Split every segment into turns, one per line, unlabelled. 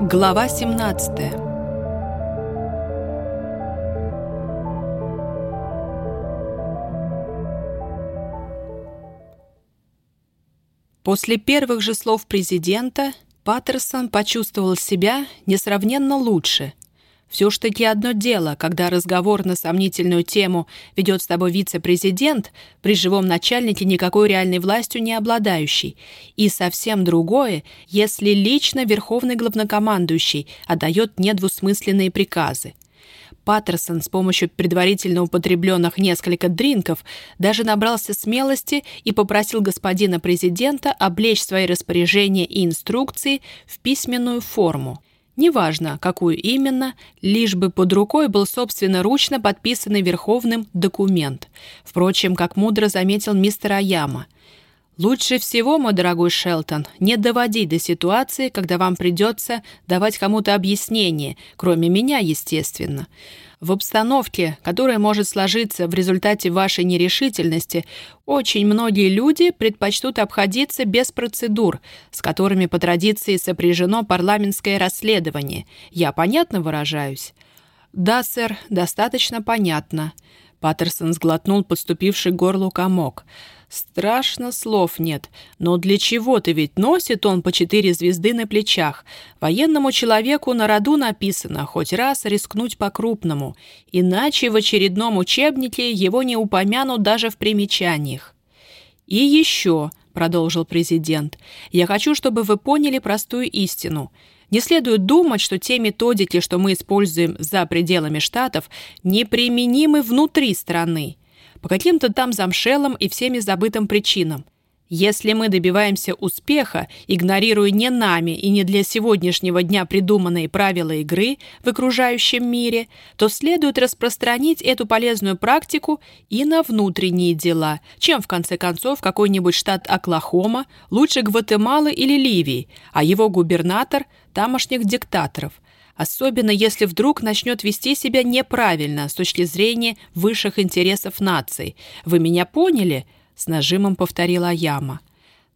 Глава 17 После первых же слов президента Паттерсон почувствовал себя несравненно лучше все ж таки одно дело, когда разговор на сомнительную тему ведет с тобой вице-президент, при живом начальнике никакой реальной властью не обладающий, и совсем другое, если лично верховный главнокомандующий отдает недвусмысленные приказы. Паттерсон с помощью предварительно употребленных несколько дринков даже набрался смелости и попросил господина президента облечь свои распоряжения и инструкции в письменную форму. Неважно, какую именно, лишь бы под рукой был собственноручно подписанный Верховным документ. Впрочем, как мудро заметил мистер Аяма, «Лучше всего, мой дорогой Шелтон, не доводить до ситуации, когда вам придется давать кому-то объяснение, кроме меня, естественно. В обстановке, которая может сложиться в результате вашей нерешительности, очень многие люди предпочтут обходиться без процедур, с которыми по традиции сопряжено парламентское расследование. Я понятно выражаюсь? Да, сэр, достаточно понятно. Паттерсон сглотнул подступивший горлу комок. Страшно слов нет. Но для чего-то ведь носит он по четыре звезды на плечах. Военному человеку на роду написано хоть раз рискнуть по-крупному. Иначе в очередном учебнике его не упомянут даже в примечаниях. «И еще», — продолжил президент, — «я хочу, чтобы вы поняли простую истину». Не следует думать, что те методики, что мы используем за пределами штатов, неприменимы внутри страны по каким-то там замшелым и всеми забытым причинам. Если мы добиваемся успеха, игнорируя не нами и не для сегодняшнего дня придуманные правила игры в окружающем мире, то следует распространить эту полезную практику и на внутренние дела, чем в конце концов какой-нибудь штат Оклахома, лучше Гватемалы или Ливии, а его губернатор – тамошних диктаторов – особенно если вдруг начнет вести себя неправильно с точки зрения высших интересов нации. Вы меня поняли?» — с нажимом повторила Яма.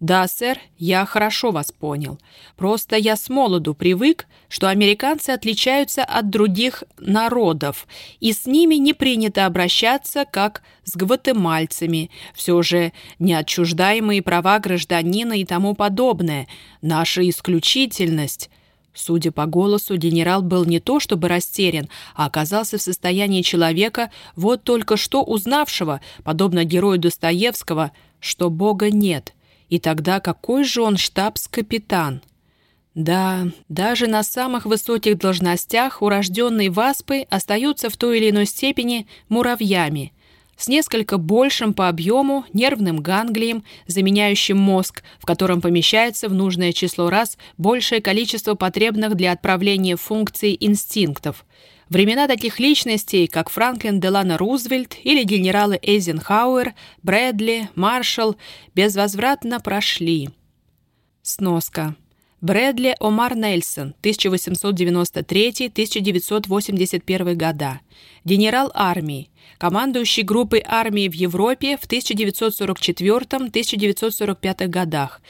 «Да, сэр, я хорошо вас понял. Просто я с молоду привык, что американцы отличаются от других народов, и с ними не принято обращаться, как с гватемальцами. Все же неотчуждаемые права гражданина и тому подобное. Наша исключительность...» Судя по голосу, генерал был не то чтобы растерян, а оказался в состоянии человека, вот только что узнавшего, подобно герою Достоевского, что Бога нет. И тогда какой же он штабс-капитан? Да, даже на самых высоких должностях урожденные васпы остаются в той или иной степени муравьями – с несколько большим по объему нервным ганглием, заменяющим мозг, в котором помещается в нужное число раз большее количество потребных для отправления функций инстинктов. Времена таких личностей, как Франклин Делано Рузвельт или генералы Эйзенхауэр, Брэдли, Маршалл, безвозвратно прошли. Сноска. Брэдли Омар Нельсон, 1893-1981 года. Генерал армии, командующий группой армии в Европе в 1944-1945 годах.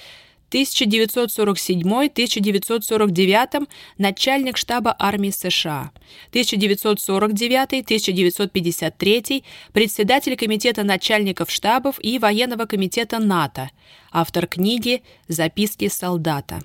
1947-1949 начальник штаба армии США. 1949-1953 председатель комитета начальников штабов и военного комитета НАТО. Автор книги «Записки солдата».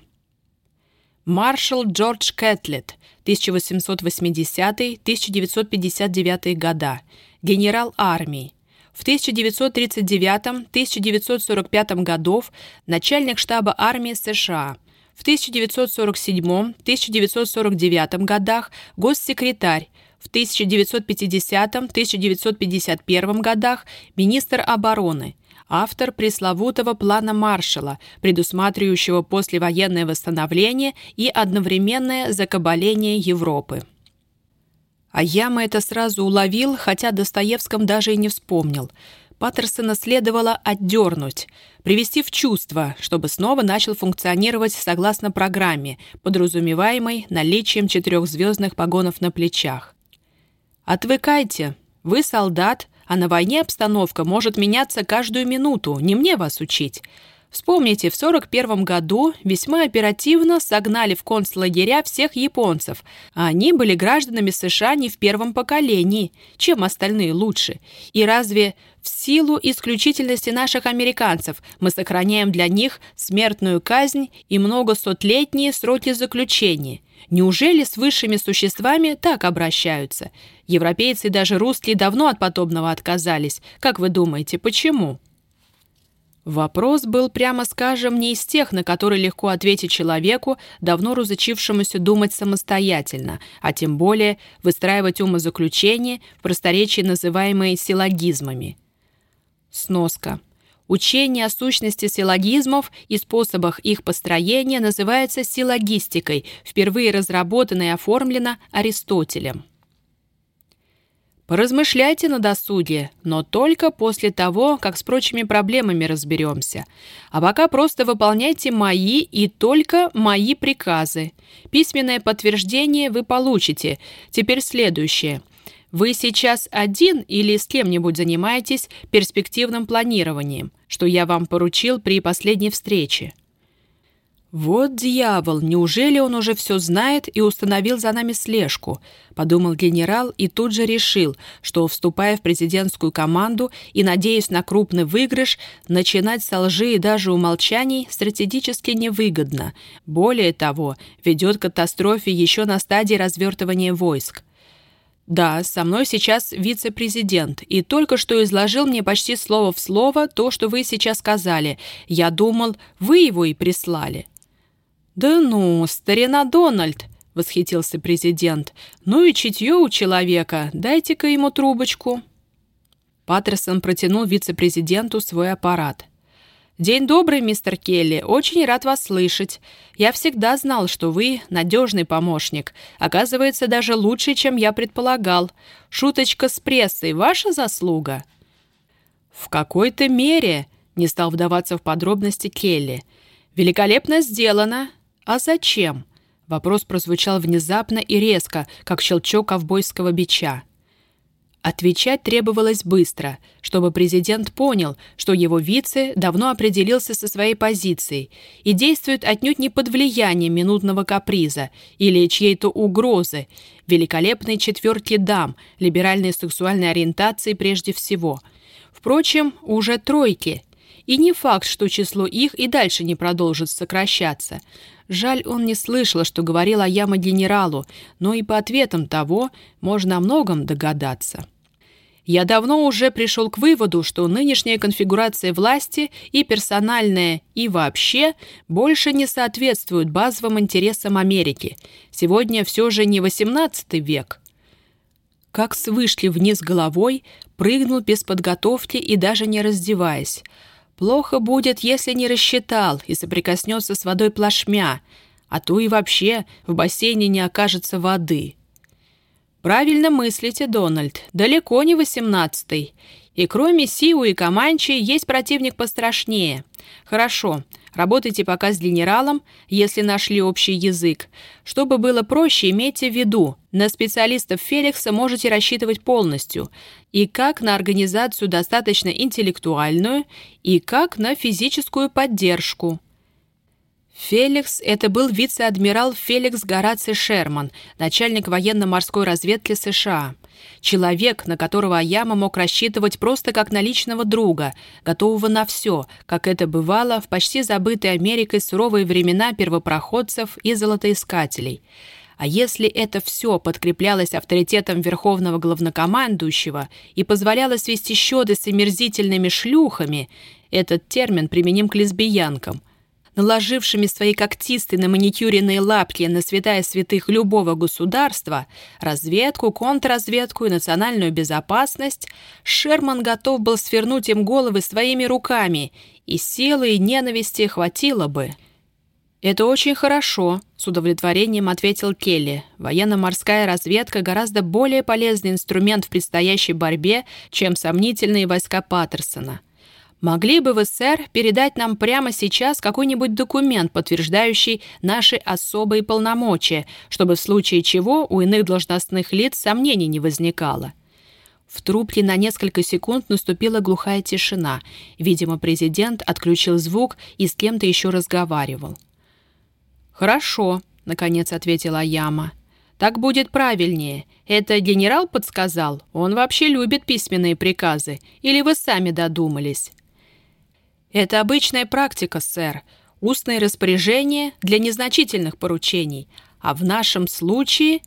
Маршал Джордж Кэтлет, 1880-1959 года, генерал армии. В 1939-1945 годов начальник штаба армии США. В 1947-1949 годах госсекретарь. В 1950-1951 годах министр обороны – автор пресловутого плана Маршалла, предусматривающего послевоенное восстановление и одновременное закабаление Европы. А Яма это сразу уловил, хотя Достоевском даже и не вспомнил. Паттерсона следовало отдернуть, привести в чувство, чтобы снова начал функционировать согласно программе, подразумеваемой наличием четырехзвездных погонов на плечах. «Отвыкайте. Вы солдат, а на войне обстановка может меняться каждую минуту, не мне вас учить. Вспомните, в 1941 году весьма оперативно согнали в концлагеря всех японцев, а они были гражданами США не в первом поколении, чем остальные лучше. И разве в силу исключительности наших американцев мы сохраняем для них смертную казнь и многосотлетние сроки заключения? Неужели с высшими существами так обращаются? Европейцы и даже русские давно от подобного отказались. Как вы думаете, почему? Вопрос был, прямо скажем, не из тех, на которые легко ответить человеку, давно разучившемуся думать самостоятельно, а тем более выстраивать умозаключения в просторечии, называемые силлогизмами. Сноска. Учение о сущности силлогизмов и способах их построения называется силлогистикой, впервые разработана и оформлена Аристотелем. Поразмышляйте на досуге, но только после того, как с прочими проблемами разберемся. А пока просто выполняйте мои и только мои приказы. Письменное подтверждение вы получите. Теперь следующее. Вы сейчас один или с кем-нибудь занимаетесь перспективным планированием, что я вам поручил при последней встрече? «Вот дьявол, неужели он уже все знает и установил за нами слежку?» — подумал генерал и тут же решил, что, вступая в президентскую команду и надеясь на крупный выигрыш, начинать со лжи и даже умолчаний стратегически невыгодно. Более того, ведет к катастрофе еще на стадии развертывания войск. «Да, со мной сейчас вице-президент, и только что изложил мне почти слово в слово то, что вы сейчас сказали. Я думал, вы его и прислали». «Да ну, старина Дональд!» — восхитился президент. «Ну и чутье у человека. Дайте-ка ему трубочку». Паттерсон протянул вице-президенту свой аппарат. «День добрый, мистер Келли. Очень рад вас слышать. Я всегда знал, что вы надежный помощник. Оказывается, даже лучше, чем я предполагал. Шуточка с прессой — ваша заслуга?» «В какой-то мере», — не стал вдаваться в подробности Келли. «Великолепно сделано. «А зачем?» Вопрос прозвучал внезапно и резко, как щелчок ковбойского бича. Отвечать требовалось быстро, чтобы президент понял, что его вице давно определился со своей позицией и действует отнюдь не под влиянием минутного каприза или чьей-то угрозы, великолепной четверки дам, либеральной сексуальной ориентации прежде всего. Впрочем, уже тройки. И не факт, что число их и дальше не продолжит сокращаться – Жаль, он не слышал, что говорила Яма генералу, но и по ответам того можно о многом догадаться. Я давно уже пришел к выводу, что нынешняя конфигурация власти и персональная, и вообще больше не соответствуют базовым интересам Америки. Сегодня все же не XVIII век. Как свышли вниз головой, прыгнул без подготовки и даже не раздеваясь – Плохо будет, если не рассчитал и соприкоснется с водой плашмя, а то и вообще в бассейне не окажется воды. Правильно мыслите, Дональд, далеко не восемнадцатый. И кроме Сиу и Каманчи есть противник пострашнее. Хорошо, Работайте пока с генералом, если нашли общий язык. Чтобы было проще, имейте в виду, на специалистов Феликса можете рассчитывать полностью. И как на организацию достаточно интеллектуальную, и как на физическую поддержку. Феликс – это был вице-адмирал Феликс Гораций Шерман, начальник военно-морской разведки США. Человек, на которого Аяма мог рассчитывать просто как на личного друга, готового на все, как это бывало в почти забытой Америкой суровые времена первопроходцев и золотоискателей. А если это все подкреплялось авторитетом верховного главнокомандующего и позволяло свести счеты с омерзительными шлюхами, этот термин применим к лесбиянкам, наложившими свои когтистые на маникюренные лапки на святая святых любого государства, разведку, контрразведку и национальную безопасность, Шерман готов был свернуть им головы своими руками, и силы и ненависти хватило бы. «Это очень хорошо», — с удовлетворением ответил Келли. «Военно-морская разведка гораздо более полезный инструмент в предстоящей борьбе, чем сомнительные войска Паттерсона. Могли бы вы, сэр, передать нам прямо сейчас какой-нибудь документ, подтверждающий наши особые полномочия, чтобы в случае чего у иных должностных лиц сомнений не возникало? В трубке на несколько секунд наступила глухая тишина. Видимо, президент отключил звук и с кем-то еще разговаривал. «Хорошо», — наконец ответила Яма. «Так будет правильнее. Это генерал подсказал? Он вообще любит письменные приказы. Или вы сами додумались?» «Это обычная практика, сэр. Устные распоряжения для незначительных поручений. А в нашем случае...»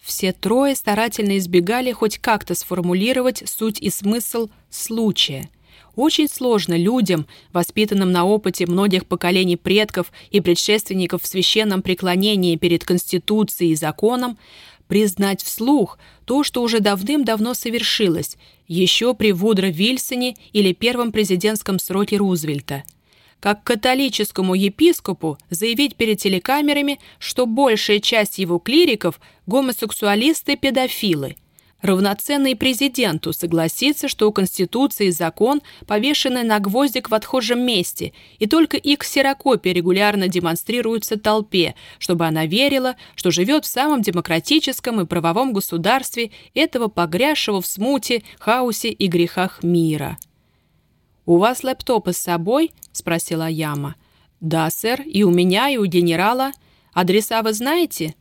Все трое старательно избегали хоть как-то сформулировать суть и смысл случая. Очень сложно людям, воспитанным на опыте многих поколений предков и предшественников в священном преклонении перед Конституцией и законом, признать вслух то, что уже давным-давно совершилось, еще при Вудро Вильсоне или первом президентском сроке Рузвельта – как католическому епископу заявить перед телекамерами, что большая часть его клириков – гомосексуалисты-педофилы. Равноценный президенту согласиться, что у Конституции закон повешенный на гвоздик в отхожем месте, и только их ксерокопия регулярно демонстрируется толпе, чтобы она верила, что живет в самом демократическом и правовом государстве этого погрязшего в смуте, хаосе и грехах мира. «У вас лэптопы с собой?» — спросила Яма. «Да, сэр, и у меня, и у генерала. Адреса вы знаете?»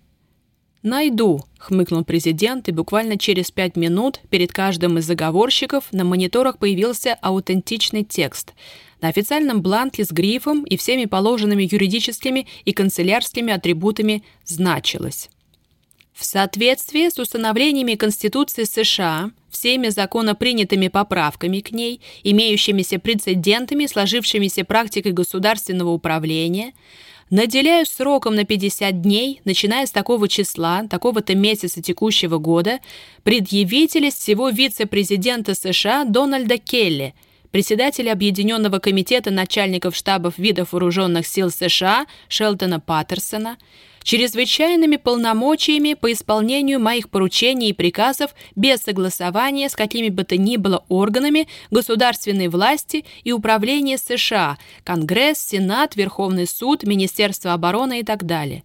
«Найду», — хмыкнул президент, и буквально через пять минут перед каждым из заговорщиков на мониторах появился аутентичный текст. На официальном бланке с грифом и всеми положенными юридическими и канцелярскими атрибутами значилось. В соответствии с установлениями Конституции США, всеми законопринятыми поправками к ней, имеющимися прецедентами, сложившимися практикой государственного управления, наделяю сроком на 50 дней, начиная с такого числа, такого-то месяца текущего года, предъявителя всего вице-президента США Дональда Келли, председателя Объединенного комитета начальников штабов видов вооруженных сил США Шелтона Паттерсона, чрезвычайными полномочиями по исполнению моих поручений и приказов без согласования с какими бы то ни было органами государственной власти и управления США, Конгресс, Сенат, Верховный суд, Министерство обороны и так далее.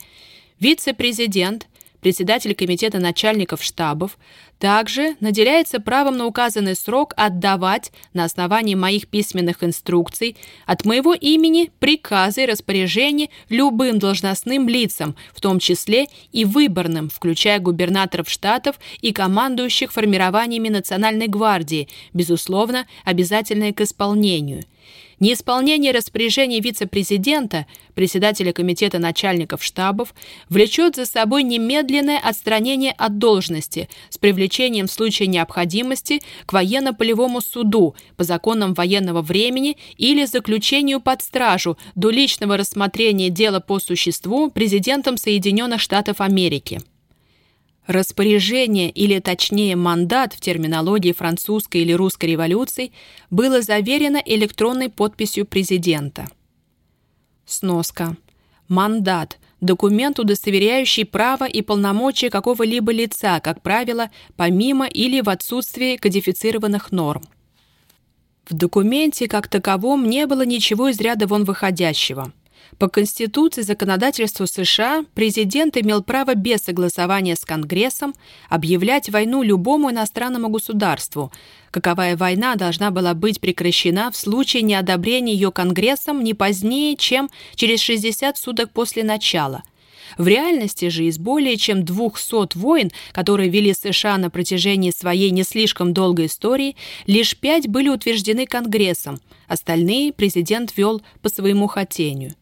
Вице-президент – председатель комитета начальников штабов, также наделяется правом на указанный срок отдавать на основании моих письменных инструкций от моего имени приказы и распоряжения любым должностным лицам, в том числе и выборным, включая губернаторов штатов и командующих формированиями Национальной гвардии, безусловно, обязательные к исполнению – Неисполнение распоряжений вице-президента, председателя комитета начальников штабов, влечет за собой немедленное отстранение от должности с привлечением в случае необходимости к военно-полевому суду по законам военного времени или заключению под стражу до личного рассмотрения дела по существу президентом Соединенных Штатов Америки. Распоряжение, или точнее мандат в терминологии французской или русской революций, было заверено электронной подписью президента. Сноска. Мандат – документ, удостоверяющий право и полномочия какого-либо лица, как правило, помимо или в отсутствии кодифицированных норм. В документе как таковом не было ничего из ряда вон выходящего – по Конституции законодательству США президент имел право без согласования с Конгрессом объявлять войну любому иностранному государству. Каковая война должна была быть прекращена в случае неодобрения ее Конгрессом не позднее, чем через 60 суток после начала – в реальности же из более чем 200 войн, которые вели США на протяжении своей не слишком долгой истории, лишь пять были утверждены Конгрессом, остальные президент вел по своему хотению.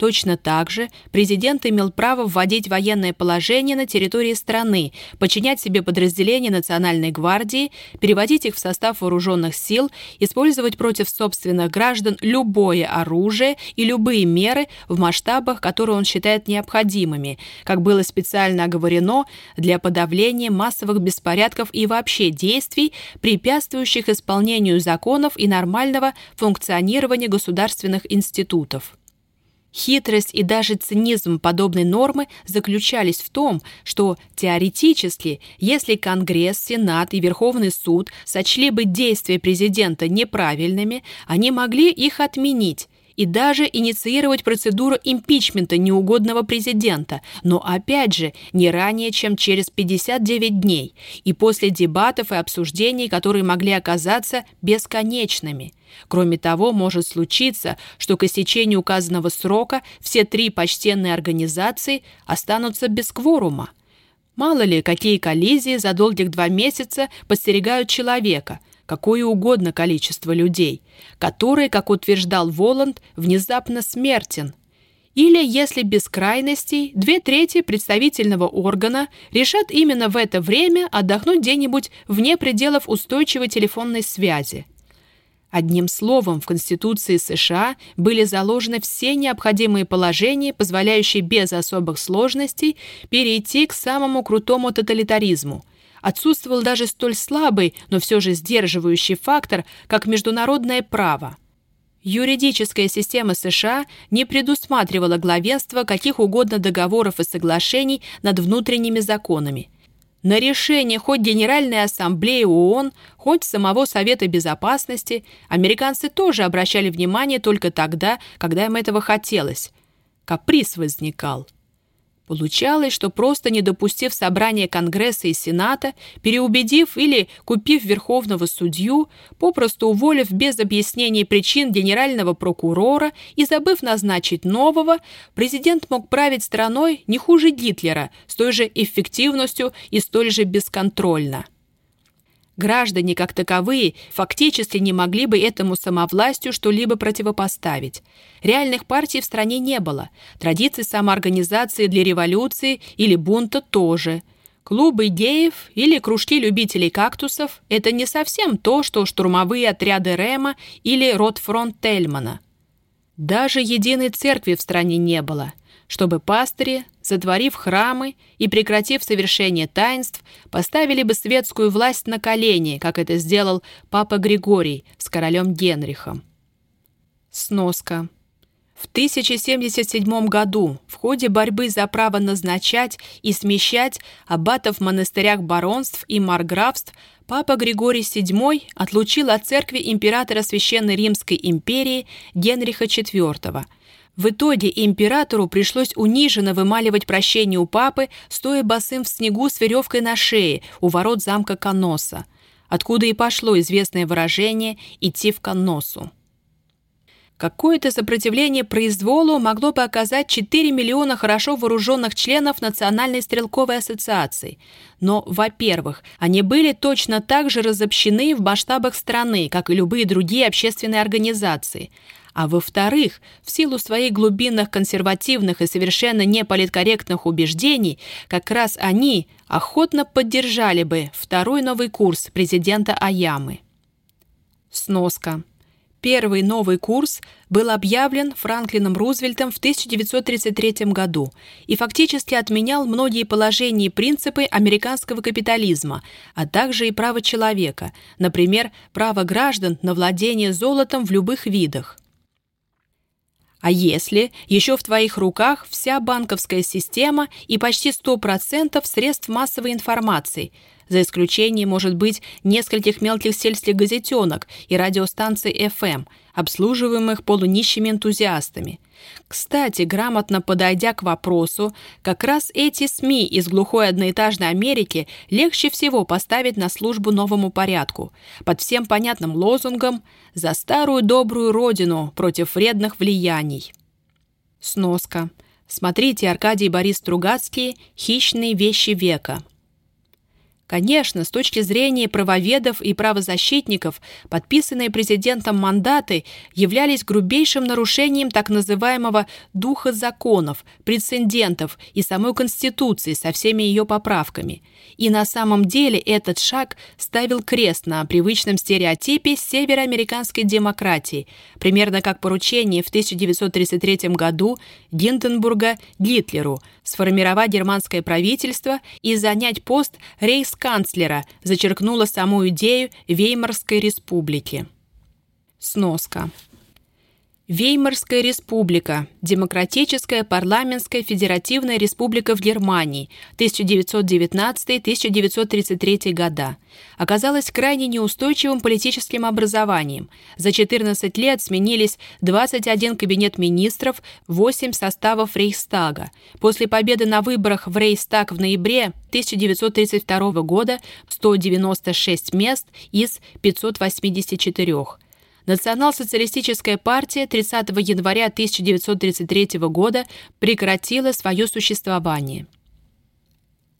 Точно так же президент имел право вводить военное положение на территории страны, подчинять себе подразделения Национальной гвардии, переводить их в состав вооруженных сил, использовать против собственных граждан любое оружие и любые меры в масштабах, которые он считает необходимыми, как было специально оговорено для подавления массовых беспорядков и вообще действий, препятствующих исполнению законов и нормального функционирования государственных институтов. Хитрость и даже цинизм подобной нормы заключались в том, что теоретически, если Конгресс, Сенат и Верховный суд сочли бы действия президента неправильными, они могли их отменить, и даже инициировать процедуру импичмента неугодного президента, но опять же не ранее, чем через 59 дней и после дебатов и обсуждений, которые могли оказаться бесконечными. Кроме того, может случиться, что к истечению указанного срока все три почтенные организации останутся без кворума. Мало ли, какие коллизии за долгих два месяца подстерегают человека, какое угодно количество людей, который, как утверждал Воланд, внезапно смертен. Или, если без крайностей, две трети представительного органа решат именно в это время отдохнуть где-нибудь вне пределов устойчивой телефонной связи – Одним словом, в Конституции США были заложены все необходимые положения, позволяющие без особых сложностей перейти к самому крутому тоталитаризму. Отсутствовал даже столь слабый, но все же сдерживающий фактор, как международное право. Юридическая система США не предусматривала главенство каких угодно договоров и соглашений над внутренними законами – на решение хоть Генеральной Ассамблеи ООН, хоть самого Совета Безопасности американцы тоже обращали внимание только тогда, когда им этого хотелось. Каприз возникал – Получалось, что просто не допустив собрания Конгресса и Сената, переубедив или купив верховного судью, попросту уволив без объяснений причин генерального прокурора и забыв назначить нового, президент мог править страной не хуже Гитлера, с той же эффективностью и столь же бесконтрольно. Граждане, как таковые, фактически не могли бы этому самовластию что-либо противопоставить. Реальных партий в стране не было. Традиций самоорганизации для революции или бунта тоже. Клубы геев или кружки любителей кактусов – это не совсем то, что штурмовые отряды Рема или Ротфронт Тельмана. Даже единой церкви в стране не было – чтобы пастыри, затворив храмы и прекратив совершение таинств, поставили бы светскую власть на колени, как это сделал папа Григорий с королем Генрихом. Сноска. В 1077 году в ходе борьбы за право назначать и смещать аббатов в монастырях баронств и марграфств папа Григорий VII отлучил от церкви императора Священной Римской империи Генриха IV – в итоге императору пришлось униженно вымаливать прощение у папы, стоя босым в снегу с веревкой на шее у ворот замка Каноса, откуда и пошло известное выражение «идти в Каносу». Какое-то сопротивление произволу могло бы оказать 4 миллиона хорошо вооруженных членов Национальной стрелковой ассоциации. Но, во-первых, они были точно так же разобщены в масштабах страны, как и любые другие общественные организации – а во-вторых, в силу своих глубинных консервативных и совершенно неполиткорректных убеждений, как раз они охотно поддержали бы второй новый курс президента Аямы. Сноска. Первый новый курс был объявлен Франклином Рузвельтом в 1933 году и фактически отменял многие положения и принципы американского капитализма, а также и право человека, например, право граждан на владение золотом в любых видах. А если? Еще в твоих руках вся банковская система и почти 100% средств массовой информации – за исключением, может быть, нескольких мелких сельских газетенок и радиостанций FM, обслуживаемых полунищими энтузиастами. Кстати, грамотно подойдя к вопросу, как раз эти СМИ из глухой одноэтажной Америки легче всего поставить на службу новому порядку, под всем понятным лозунгом «За старую добрую родину против вредных влияний». Сноска. Смотрите Аркадий Борис Стругацкий «Хищные вещи века». Конечно, с точки зрения правоведов и правозащитников, подписанные президентом мандаты являлись грубейшим нарушением так называемого «духа законов», прецедентов и самой Конституции со всеми ее поправками. И на самом деле этот шаг ставил крест на привычном стереотипе североамериканской демократии, примерно как поручение в 1933 году Гинденбурга Гитлеру сформировать германское правительство и занять пост рейс канцлера зачеркнула саму идею Веймарской республики. Сноска. Веймарская республика, Демократическая парламентская федеративная республика в Германии, 1919-1933 года, оказалась крайне неустойчивым политическим образованием. За 14 лет сменились 21 кабинет министров, 8 составов Рейхстага. После победы на выборах в Рейхстаг в ноябре 1932 года 196 мест из 584. Национал-социалистическая партия 30 января 1933 года прекратила свое существование.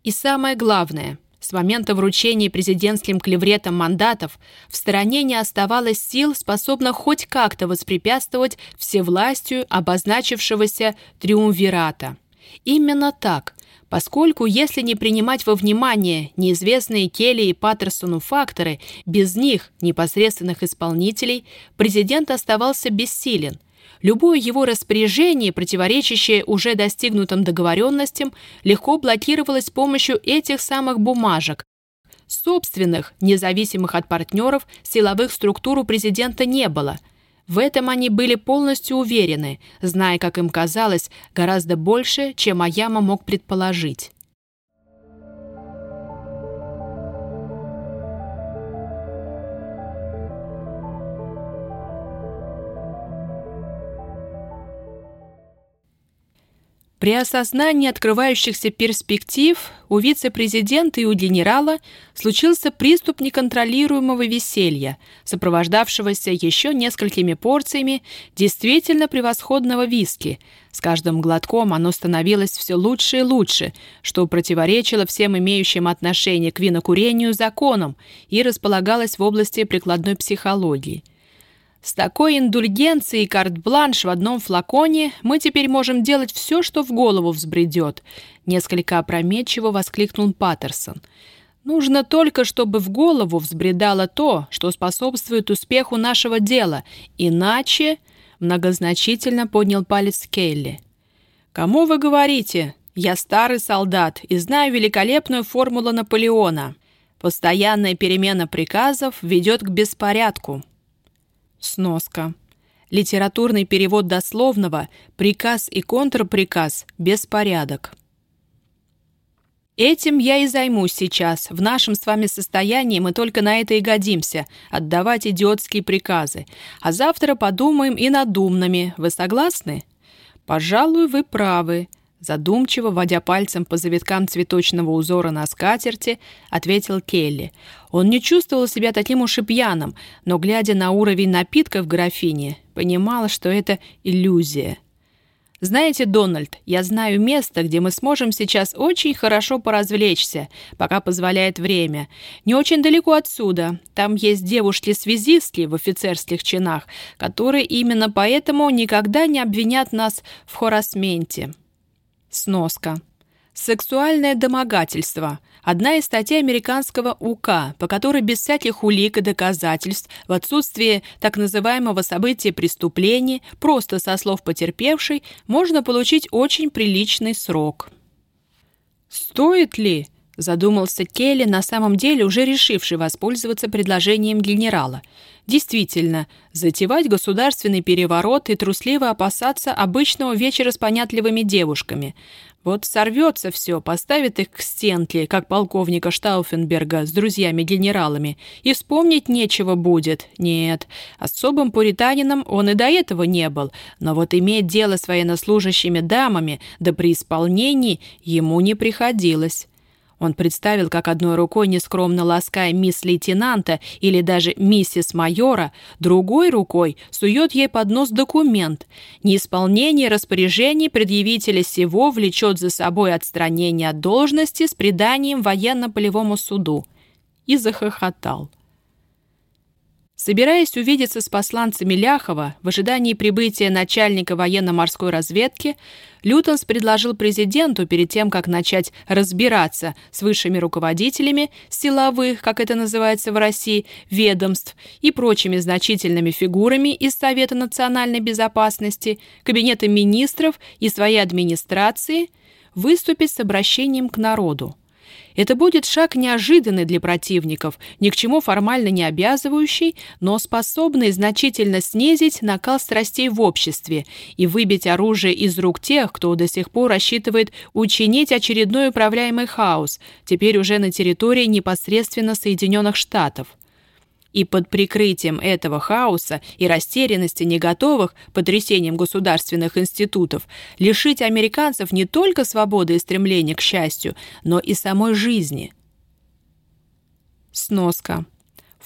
И самое главное, с момента вручения президентским клевретом мандатов в стране не оставалось сил, способных хоть как-то воспрепятствовать всевластию обозначившегося триумвирата. Именно так – поскольку если не принимать во внимание неизвестные Келли и Паттерсону факторы, без них, непосредственных исполнителей, президент оставался бессилен. Любое его распоряжение, противоречащее уже достигнутым договоренностям, легко блокировалось с помощью этих самых бумажек. Собственных, независимых от партнеров, силовых структур у президента не было – в этом они были полностью уверены, зная, как им казалось, гораздо больше, чем Аяма мог предположить. При осознании открывающихся перспектив у вице-президента и у генерала случился приступ неконтролируемого веселья, сопровождавшегося еще несколькими порциями действительно превосходного виски. С каждым глотком оно становилось все лучше и лучше, что противоречило всем имеющим отношение к винокурению законам и располагалось в области прикладной психологии. С такой индульгенцией карт-бланш в одном флаконе мы теперь можем делать все, что в голову взбредет», — несколько опрометчиво воскликнул Паттерсон. «Нужно только, чтобы в голову взбредало то, что способствует успеху нашего дела, иначе...» — многозначительно поднял палец Келли. «Кому вы говорите? Я старый солдат и знаю великолепную формулу Наполеона. Постоянная перемена приказов ведет к беспорядку». Сноска. Литературный перевод дословного «приказ и контрприказ – беспорядок». Этим я и займусь сейчас. В нашем с вами состоянии мы только на это и годимся – отдавать идиотские приказы. А завтра подумаем и над умными. Вы согласны? Пожалуй, вы правы. Задумчиво, водя пальцем по завиткам цветочного узора на скатерти, ответил Келли. Он не чувствовал себя таким уж и пьяным, но, глядя на уровень напитка в графине, понимал, что это иллюзия. «Знаете, Дональд, я знаю место, где мы сможем сейчас очень хорошо поразвлечься, пока позволяет время. Не очень далеко отсюда. Там есть девушки-связистки в офицерских чинах, которые именно поэтому никогда не обвинят нас в хорасменте». Сноска. Сексуальное домогательство – одна из статей американского УК, по которой без всяких улик и доказательств, в отсутствие так называемого события преступления, просто со слов потерпевшей, можно получить очень приличный срок. «Стоит ли?» – задумался Келли, на самом деле уже решивший воспользоваться предложением генерала – Действительно, затевать государственный переворот и трусливо опасаться обычного вечера с понятливыми девушками. Вот сорвется все, поставит их к стенке, как полковника Штауфенберга с друзьями-генералами, и вспомнить нечего будет. Нет, особым пуританином он и до этого не был, но вот иметь дело с военнослужащими дамами, да при исполнении ему не приходилось. Он представил, как одной рукой нескромно лаская мисс лейтенанта или даже миссис майора, другой рукой сует ей под нос документ. Неисполнение распоряжений предъявителя сего влечет за собой отстранение от должности с преданием военно-полевому суду. И захохотал. Собираясь увидеться с посланцами Ляхова в ожидании прибытия начальника военно-морской разведки, Лютонс предложил президенту перед тем, как начать разбираться с высшими руководителями силовых, как это называется в России, ведомств и прочими значительными фигурами из Совета национальной безопасности, Кабинета министров и своей администрации, выступить с обращением к народу. Это будет шаг неожиданный для противников, ни к чему формально не обязывающий, но способный значительно снизить накал страстей в обществе и выбить оружие из рук тех, кто до сих пор рассчитывает учинить очередной управляемый хаос, теперь уже на территории непосредственно Соединенных Штатов. И под прикрытием этого хаоса и растерянности не готовых потрясением государственных институтов лишить американцев не только свободы и стремления к счастью, но и самой жизни. Сноска.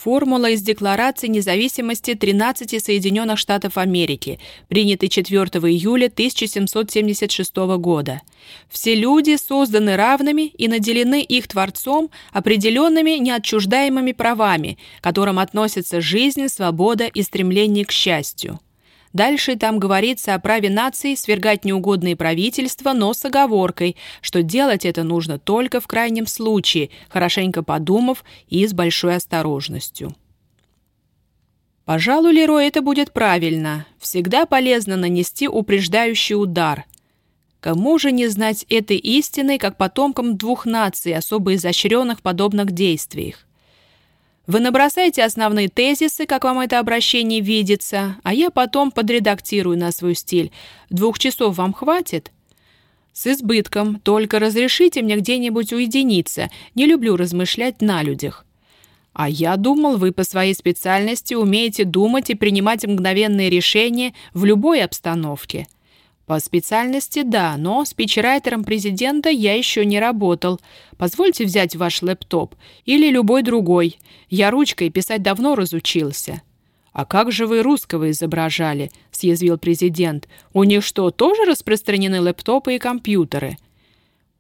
Формула из Декларации независимости 13 Соединенных Штатов Америки, принятой 4 июля 1776 года. Все люди созданы равными и наделены их Творцом определенными неотчуждаемыми правами, к которым относятся жизнь, свобода и стремление к счастью. Дальше там говорится о праве нации свергать неугодные правительства, но с оговоркой, что делать это нужно только в крайнем случае, хорошенько подумав и с большой осторожностью. Пожалуй, Лерой, это будет правильно. Всегда полезно нанести упреждающий удар. Кому же не знать этой истины, как потомкам двух наций, особо изощренных в подобных действиях? Вы набросайте основные тезисы, как вам это обращение видится, а я потом подредактирую на свой стиль. Двух часов вам хватит? С избытком, только разрешите мне где-нибудь уединиться. Не люблю размышлять на людях. А я думал, вы по своей специальности умеете думать и принимать мгновенные решения в любой обстановке. По специальности да, но спичрайтером президента я еще не работал. Позвольте взять ваш лэптоп или любой другой. Я ручкой писать давно разучился. «А как же вы русского изображали?» – съязвил президент. «У них что, тоже распространены лэптопы и компьютеры?»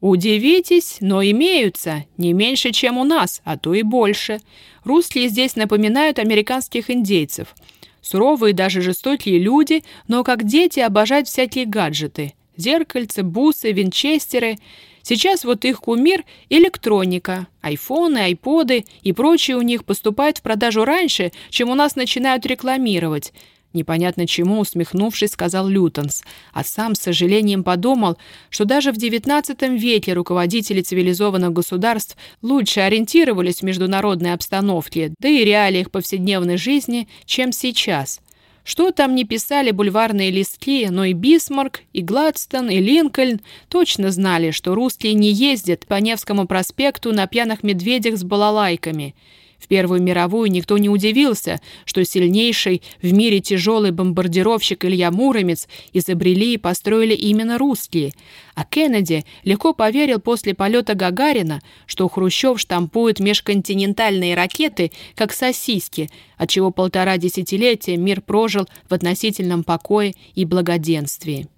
«Удивитесь, но имеются. Не меньше, чем у нас, а то и больше. Русские здесь напоминают американских индейцев – Суровые даже жестокие люди, но как дети обожают всякие гаджеты. Зеркальца, бусы, винчестеры. Сейчас вот их кумир – электроника. Айфоны, айподы и прочие у них поступают в продажу раньше, чем у нас начинают рекламировать – Непонятно чему, усмехнувшись, сказал Лютонс, а сам с сожалением подумал, что даже в XIX веке руководители цивилизованных государств лучше ориентировались в международной обстановке, да и реалиях повседневной жизни, чем сейчас. Что там не писали бульварные листки, но и Бисмарк, и Гладстон, и Линкольн точно знали, что русские не ездят по Невскому проспекту на пьяных медведях с балалайками – в Первую мировую никто не удивился, что сильнейший в мире тяжелый бомбардировщик Илья Муромец изобрели и построили именно русские. А Кеннеди легко поверил после полета Гагарина, что Хрущев штампует межконтинентальные ракеты, как сосиски, отчего полтора десятилетия мир прожил в относительном покое и благоденствии.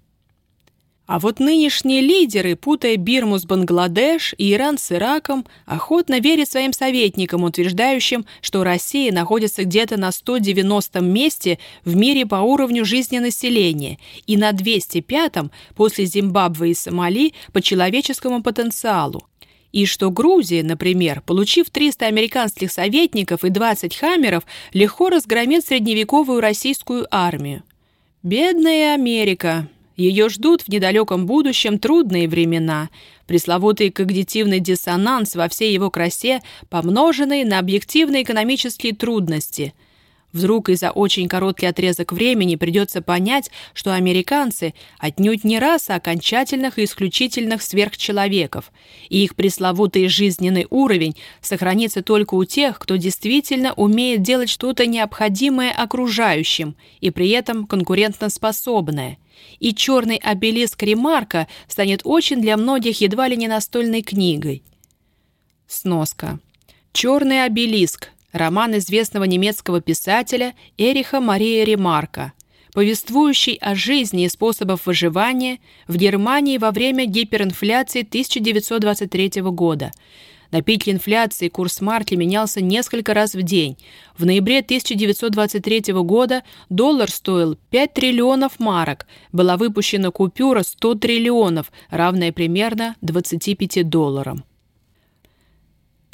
А вот нынешние лидеры, путая Бирму с Бангладеш и Иран с Ираком, охотно верят своим советникам, утверждающим, что Россия находится где-то на 190-м месте в мире по уровню жизни населения и на 205-м после Зимбабве и Сомали по человеческому потенциалу. И что Грузия, например, получив 300 американских советников и 20 хаммеров, легко разгромит средневековую российскую армию. Бедная Америка, ее ждут в недалеком будущем трудные времена, пресловутый когнитивный диссонанс во всей его красе, помноженный на объективные экономические трудности – Вдруг и за очень короткий отрезок времени придется понять, что американцы отнюдь не раса окончательных и исключительных сверхчеловеков, и их пресловутый жизненный уровень сохранится только у тех, кто действительно умеет делать что-то необходимое окружающим и при этом конкурентоспособное. И черный обелиск Ремарка станет очень для многих едва ли не настольной книгой. Сноска. Черный обелиск роман известного немецкого писателя Эриха Мария Ремарка, повествующий о жизни и способах выживания в Германии во время гиперинфляции 1923 года. На пике инфляции курс марки менялся несколько раз в день. В ноябре 1923 года доллар стоил 5 триллионов марок. Была выпущена купюра 100 триллионов, равная примерно 25 долларам.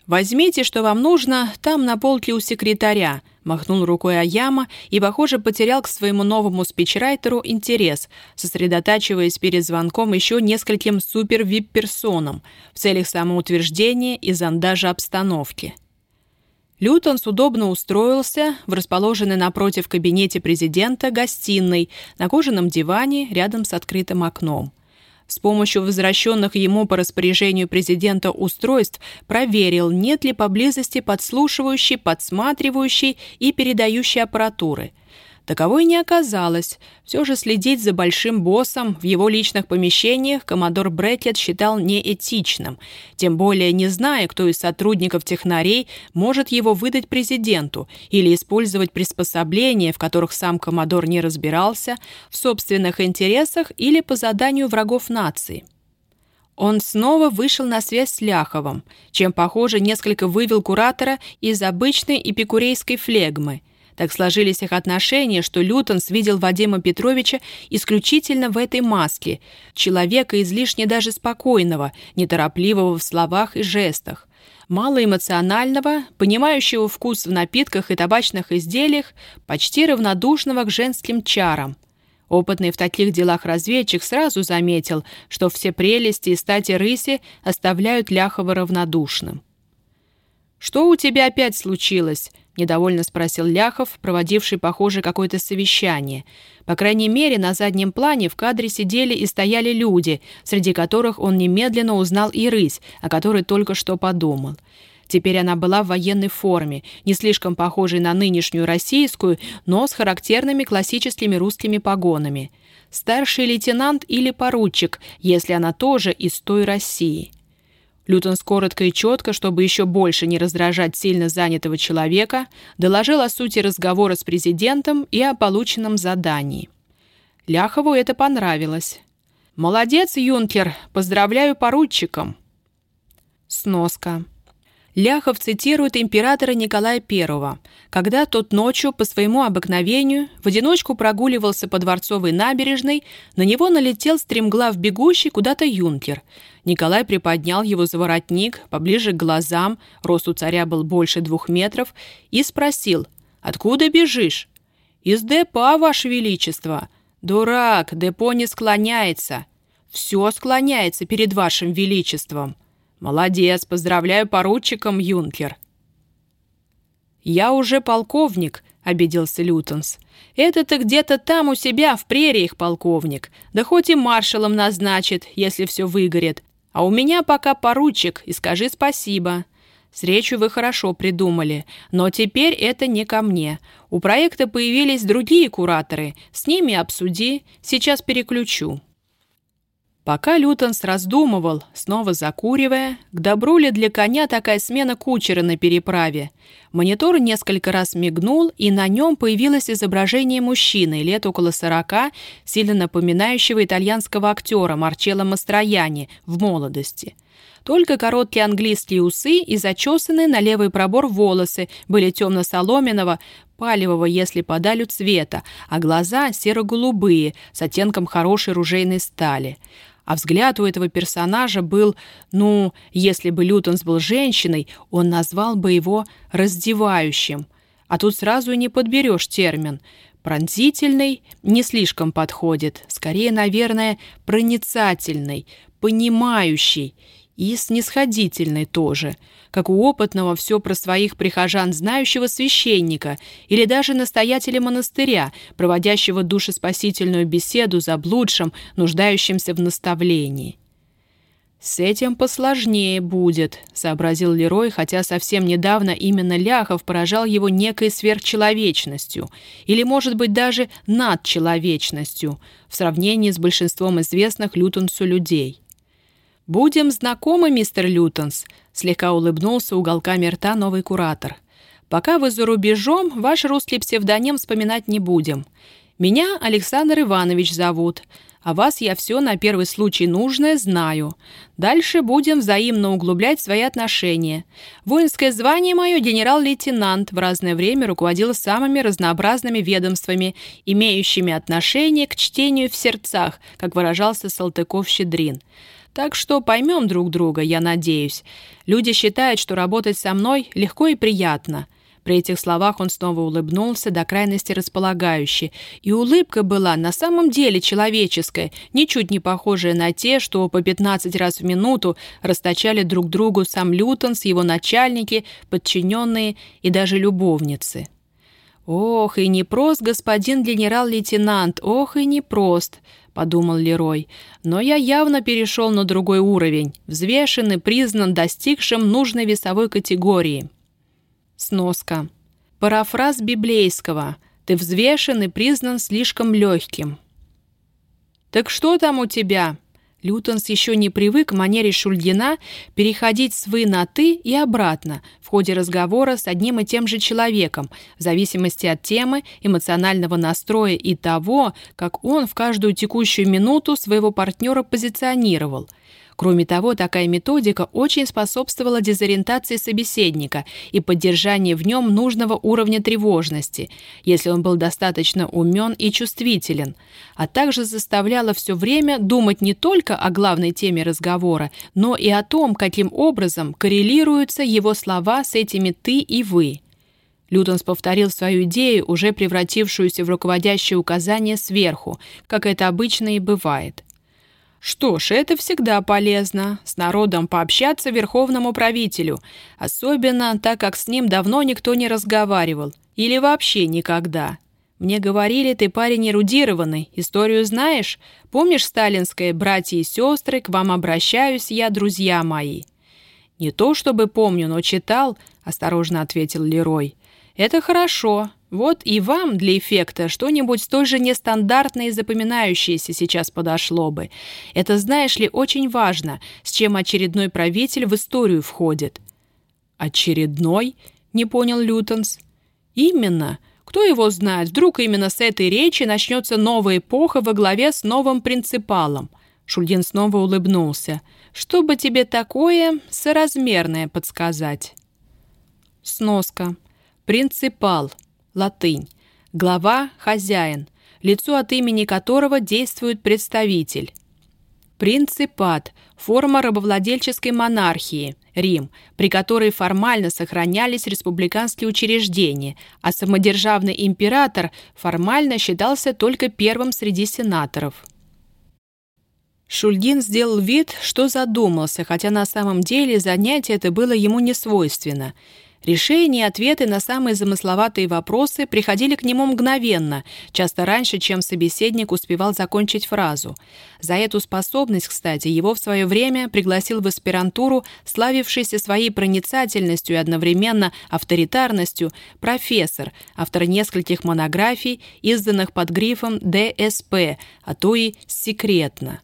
«Возьмите, что вам нужно, там на полке у секретаря», махнул рукой Аяма и, похоже, потерял к своему новому спичрайтеру интерес, сосредотачиваясь перед звонком еще нескольким супер-вип-персонам в целях самоутверждения и зондажа обстановки. Лютонс удобно устроился в расположенной напротив кабинете президента гостиной на кожаном диване рядом с открытым окном. С помощью возвращенных ему по распоряжению президента устройств проверил, нет ли поблизости подслушивающей, подсматривающей и передающей аппаратуры – Таковой не оказалось. Все же следить за большим боссом в его личных помещениях коммодор Брекет считал неэтичным, тем более не зная, кто из сотрудников технарей может его выдать президенту или использовать приспособления, в которых сам коммодор не разбирался, в собственных интересах или по заданию врагов нации. Он снова вышел на связь с Ляховым, чем, похоже, несколько вывел куратора из обычной эпикурейской флегмы – так сложились их отношения, что Лютонс видел Вадима Петровича исключительно в этой маске, человека излишне даже спокойного, неторопливого в словах и жестах, малоэмоционального, понимающего вкус в напитках и табачных изделиях, почти равнодушного к женским чарам. Опытный в таких делах разведчик сразу заметил, что все прелести и стати рыси оставляют Ляхова равнодушным. «Что у тебя опять случилось?» — недовольно спросил Ляхов, проводивший, похоже, какое-то совещание. По крайней мере, на заднем плане в кадре сидели и стояли люди, среди которых он немедленно узнал и рысь, о которой только что подумал. Теперь она была в военной форме, не слишком похожей на нынешнюю российскую, но с характерными классическими русскими погонами. Старший лейтенант или поручик, если она тоже из той России. Лютонс коротко и четко, чтобы еще больше не раздражать сильно занятого человека, доложил о сути разговора с президентом и о полученном задании. Ляхову это понравилось. «Молодец, юнкер! Поздравляю поручиком!» Сноска. Ляхов цитирует императора Николая I, когда тот ночью по своему обыкновению в одиночку прогуливался по Дворцовой набережной, на него налетел стремглав бегущий куда-то юнкер. Николай приподнял его за воротник поближе к глазам, рост у царя был больше двух метров, и спросил «Откуда бежишь?» «Из депа, Ваше Величество!» «Дурак, депо не склоняется!» «Все склоняется перед Вашим Величеством!» «Молодец, поздравляю поручиком, юнкер!» «Я уже полковник», — обиделся Лютонс. «Это-то где-то там у себя, в прериях, полковник. Да хоть и маршалом назначит, если все выгорит. А у меня пока поручик, и скажи спасибо». С речью вы хорошо придумали, но теперь это не ко мне. У проекта появились другие кураторы. С ними обсуди, сейчас переключу». Пока Лютонс раздумывал, снова закуривая, к добру ли для коня такая смена кучера на переправе, монитор несколько раз мигнул, и на нем появилось изображение мужчины лет около сорока, сильно напоминающего итальянского актера Марчелло Мастрояни в молодости. Только короткие английские усы и зачесанные на левый пробор волосы были темно-соломенного, палевого, если подалю цвета, а глаза серо-голубые, с оттенком хорошей ружейной стали – а взгляд у этого персонажа был, ну, если бы Лютонс был женщиной, он назвал бы его «раздевающим». А тут сразу и не подберешь термин. Пронзительный не слишком подходит, скорее, наверное, проницательный, понимающий и снисходительный тоже – как у опытного все про своих прихожан знающего священника или даже настоятеля монастыря, проводящего душеспасительную беседу заблудшим, нуждающимся в наставлении. «С этим посложнее будет», — сообразил Лерой, хотя совсем недавно именно Ляхов поражал его некой сверхчеловечностью или, может быть, даже надчеловечностью в сравнении с большинством известных Лютонсу людей. «Будем знакомы, мистер Лютонс», — слегка улыбнулся уголками рта новый куратор. «Пока вы за рубежом, ваш русский псевдоним вспоминать не будем. Меня Александр Иванович зовут, а вас я все на первый случай нужное знаю. Дальше будем взаимно углублять свои отношения. Воинское звание мое генерал-лейтенант в разное время руководил самыми разнообразными ведомствами, имеющими отношение к чтению в сердцах, как выражался Салтыков-Щедрин». Так что поймем друг друга, я надеюсь. Люди считают, что работать со мной легко и приятно. При этих словах он снова улыбнулся, до крайности располагающе, и улыбка была на самом деле человеческая, ничуть не похожая на те, что по 15 раз в минуту расточали друг другу сам Лютонс, его начальники, подчиненные и даже любовницы. «Ох, и непрост, господин генерал-лейтенант, ох, и непрост», — подумал Лерой. «Но я явно перешел на другой уровень, взвешен и признан достигшим нужной весовой категории». Сноска. Парафраз библейского «Ты взвешен и признан слишком легким». «Так что там у тебя?» Лютонс еще не привык к манере Шульгина переходить с «вы» на «ты» и обратно в ходе разговора с одним и тем же человеком, в зависимости от темы, эмоционального настроя и того, как он в каждую текущую минуту своего партнера позиционировал – Кроме того, такая методика очень способствовала дезориентации собеседника и поддержанию в нем нужного уровня тревожности, если он был достаточно умен и чувствителен, а также заставляла все время думать не только о главной теме разговора, но и о том, каким образом коррелируются его слова с этими «ты» и «вы». Лютонс повторил свою идею, уже превратившуюся в руководящее указание сверху, как это обычно и бывает. Что ж, это всегда полезно, с народом пообщаться верховному правителю, особенно так как с ним давно никто не разговаривал, или вообще никогда. Мне говорили, ты парень эрудированный, историю знаешь? Помнишь сталинское «братья и сестры, к вам обращаюсь я, друзья мои»? «Не то чтобы помню, но читал», — осторожно ответил Лерой. «Это хорошо. Вот и вам для эффекта что-нибудь столь же нестандартное и запоминающееся сейчас подошло бы. Это, знаешь ли, очень важно, с чем очередной правитель в историю входит». «Очередной?» — не понял Лютонс. «Именно. Кто его знает, вдруг именно с этой речи начнется новая эпоха во главе с новым принципалом». Шульгин снова улыбнулся. «Что бы тебе такое соразмерное подсказать?» Сноска. Принципал. Латынь. Глава – хозяин, лицо от имени которого действует представитель. Принципат – форма рабовладельческой монархии, Рим, при которой формально сохранялись республиканские учреждения, а самодержавный император формально считался только первым среди сенаторов. Шульгин сделал вид, что задумался, хотя на самом деле занятие это было ему не свойственно – Решения и ответы на самые замысловатые вопросы приходили к нему мгновенно, часто раньше, чем собеседник успевал закончить фразу. За эту способность, кстати, его в свое время пригласил в аспирантуру, славившийся своей проницательностью и одновременно авторитарностью, профессор, автор нескольких монографий, изданных под грифом «ДСП», а то и «секретно».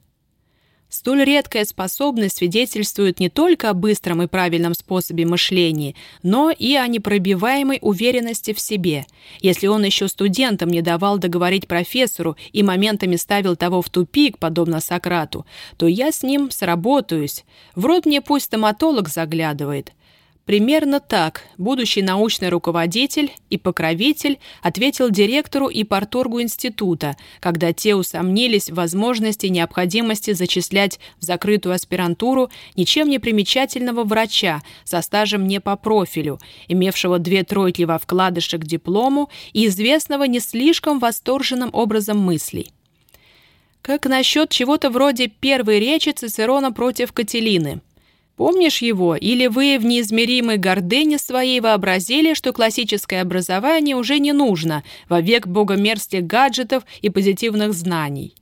Столь редкая способность свидетельствует не только о быстром и правильном способе мышления, но и о непробиваемой уверенности в себе. Если он еще студентам не давал договорить профессору и моментами ставил того в тупик, подобно Сократу, то я с ним сработаюсь. В рот мне пусть стоматолог заглядывает. Примерно так будущий научный руководитель и покровитель ответил директору и порторгу института, когда те усомнились в возможности и необходимости зачислять в закрытую аспирантуру ничем не примечательного врача со стажем не по профилю, имевшего две тройки во вкладыше к диплому и известного не слишком восторженным образом мыслей. Как насчет чего-то вроде первой речи Цицерона против Кателины – Помнишь его, или вы в неизмеримой гордыне своей вообразили, что классическое образование уже не нужно во век богомерзких гаджетов и позитивных знаний?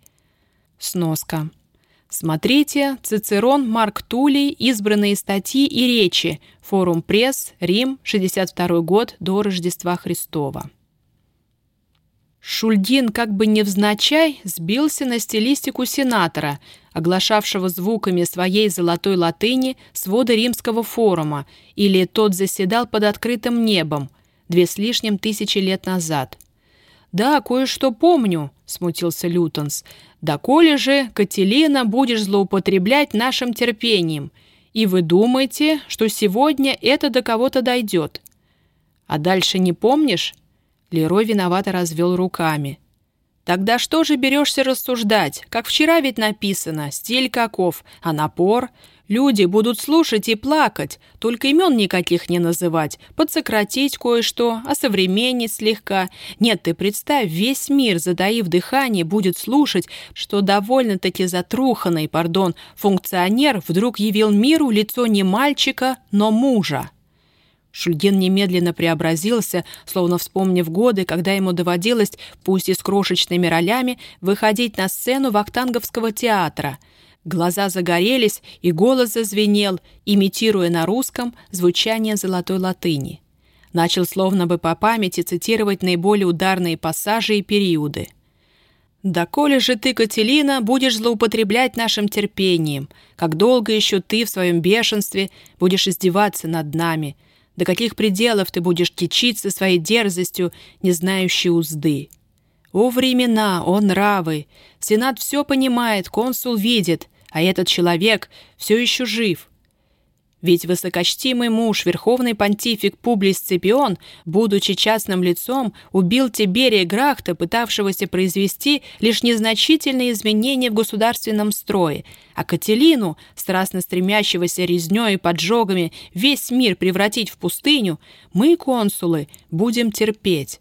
Сноска. Смотрите «Цицерон, Марк Тулей. Избранные статьи и речи. Форум пресс. Рим. 62 год до Рождества Христова». Шульдин как бы невзначай сбился на стилистику сенатора, оглашавшего звуками своей золотой латыни своды римского форума, или тот заседал под открытым небом две с лишним тысячи лет назад. «Да, кое-что помню», — смутился Лютонс. «Да коли же, Кателина, будешь злоупотреблять нашим терпением, и вы думаете, что сегодня это до кого-то дойдет? А дальше не помнишь?» Лерой виновато развел руками. Тогда что же берешься рассуждать? Как вчера ведь написано, стиль каков, а напор? Люди будут слушать и плакать, только имен никаких не называть, подсократить кое-что, осовременить слегка. Нет, ты представь, весь мир, задаив дыхание, будет слушать, что довольно-таки затруханный, пардон, функционер вдруг явил миру лицо не мальчика, но мужа. Шульгин немедленно преобразился, словно вспомнив годы, когда ему доводилось, пусть и с крошечными ролями, выходить на сцену Вахтанговского театра. Глаза загорелись, и голос зазвенел, имитируя на русском звучание золотой латыни. Начал словно бы по памяти цитировать наиболее ударные пассажи и периоды. «Да коли же ты, Кателина, будешь злоупотреблять нашим терпением, как долго еще ты в своем бешенстве будешь издеваться над нами, до каких пределов ты будешь кичиться своей дерзостью, не знающей узды? О времена, о нравы! Сенат все понимает, консул видит, а этот человек все еще жив. Ведь высокочтимый муж, верховный понтифик Публий Сципион, будучи частным лицом, убил Тиберия Грахта, пытавшегося произвести лишь незначительные изменения в государственном строе, а Кателину, страстно стремящегося резнёй и поджогами весь мир превратить в пустыню, мы, консулы, будем терпеть.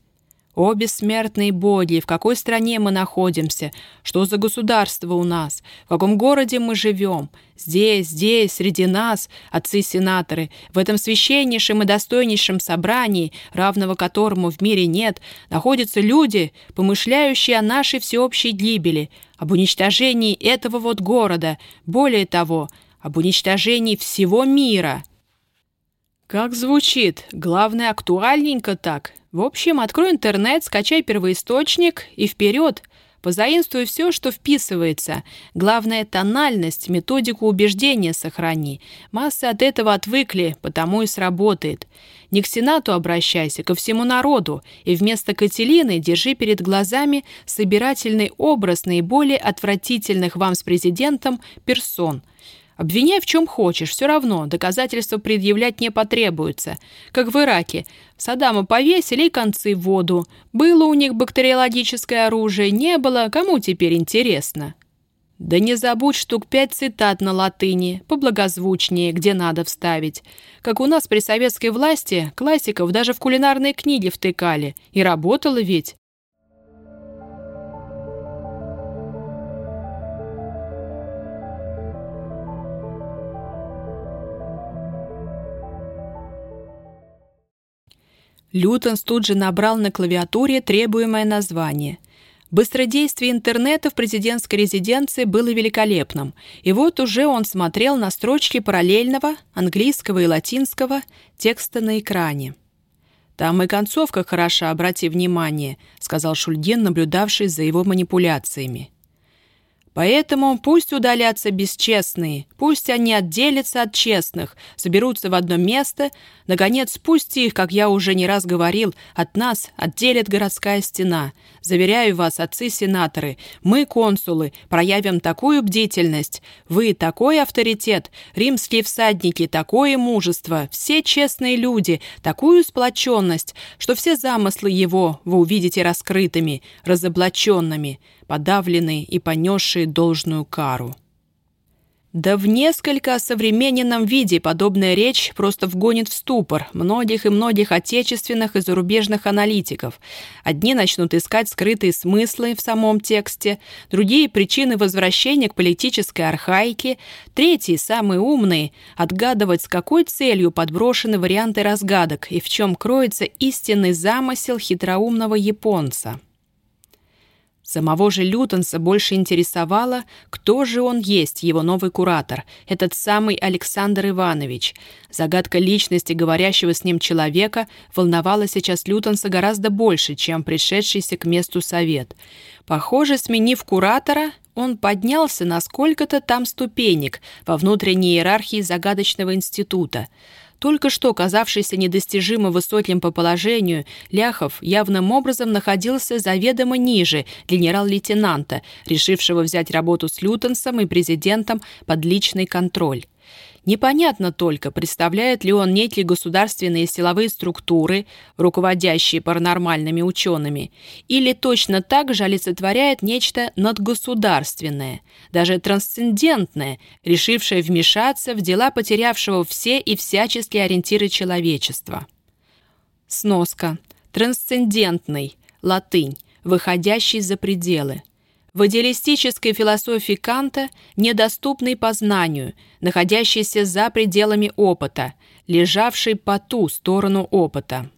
О, бессмертные боги, в какой стране мы находимся? Что за государство у нас? В каком городе мы живем? Здесь, здесь, среди нас, отцы-сенаторы, в этом священнейшем и достойнейшем собрании, равного которому в мире нет, находятся люди, помышляющие о нашей всеобщей гибели, об уничтожении этого вот города, более того, об уничтожении всего мира». «Как звучит? Главное, актуальненько так. В общем, открой интернет, скачай первоисточник и вперед. Позаимствуй все, что вписывается. Главное — тональность, методику убеждения сохрани. Массы от этого отвыкли, потому и сработает. Не к Сенату обращайся, ко всему народу, и вместо Кателины держи перед глазами собирательный образ наиболее отвратительных вам с президентом персон — Обвиняй в чем хочешь, все равно, доказательства предъявлять не потребуется. Как в Ираке. Саддама повесили и концы в воду. Было у них бактериологическое оружие, не было, кому теперь интересно? Да не забудь штук пять цитат на латыни, поблагозвучнее, где надо вставить. Как у нас при советской власти, классиков даже в кулинарные книги втыкали. И работало ведь. Лютонс тут же набрал на клавиатуре требуемое название. Быстродействие интернета в президентской резиденции было великолепным, и вот уже он смотрел на строчки параллельного, английского и латинского текста на экране. «Там и концовка хороша, обрати внимание», — сказал Шульгин, наблюдавший за его манипуляциями. Поэтому пусть удалятся бесчестные, пусть они отделятся от честных, соберутся в одно место, наконец пусть их, как я уже не раз говорил, от нас отделит городская стена. Заверяю вас, отцы-сенаторы, мы, консулы, проявим такую бдительность, вы такой авторитет, римские всадники такое мужество, все честные люди такую сплоченность, что все замыслы его вы увидите раскрытыми, разоблаченными подавленные и понесшие должную кару. Да в несколько современном виде подобная речь просто вгонит в ступор многих и многих отечественных и зарубежных аналитиков. Одни начнут искать скрытые смыслы в самом тексте, другие – причины возвращения к политической архаике, третьи, самые умные – отгадывать, с какой целью подброшены варианты разгадок и в чем кроется истинный замысел хитроумного японца. Самого же Лютонса больше интересовало, кто же он есть, его новый куратор, этот самый Александр Иванович. Загадка личности говорящего с ним человека волновала сейчас Лютонса гораздо больше, чем пришедшийся к месту совет. Похоже, сменив куратора, он поднялся на сколько-то там ступенек во внутренней иерархии загадочного института – только что казавшийся недостижимо высоким по положению, Ляхов явным образом находился заведомо ниже генерал-лейтенанта, решившего взять работу с Лютенсом и президентом под личный контроль. Непонятно только, представляет ли он некие государственные силовые структуры, руководящие паранормальными учеными, или точно так же олицетворяет нечто надгосударственное, даже трансцендентное, решившее вмешаться в дела потерявшего все и всяческие ориентиры человечества. Сноска. Трансцендентный. Латынь. Выходящий за пределы в идеалистической философии Канта недоступный познанию, находящийся за пределами опыта, лежавший по ту сторону опыта.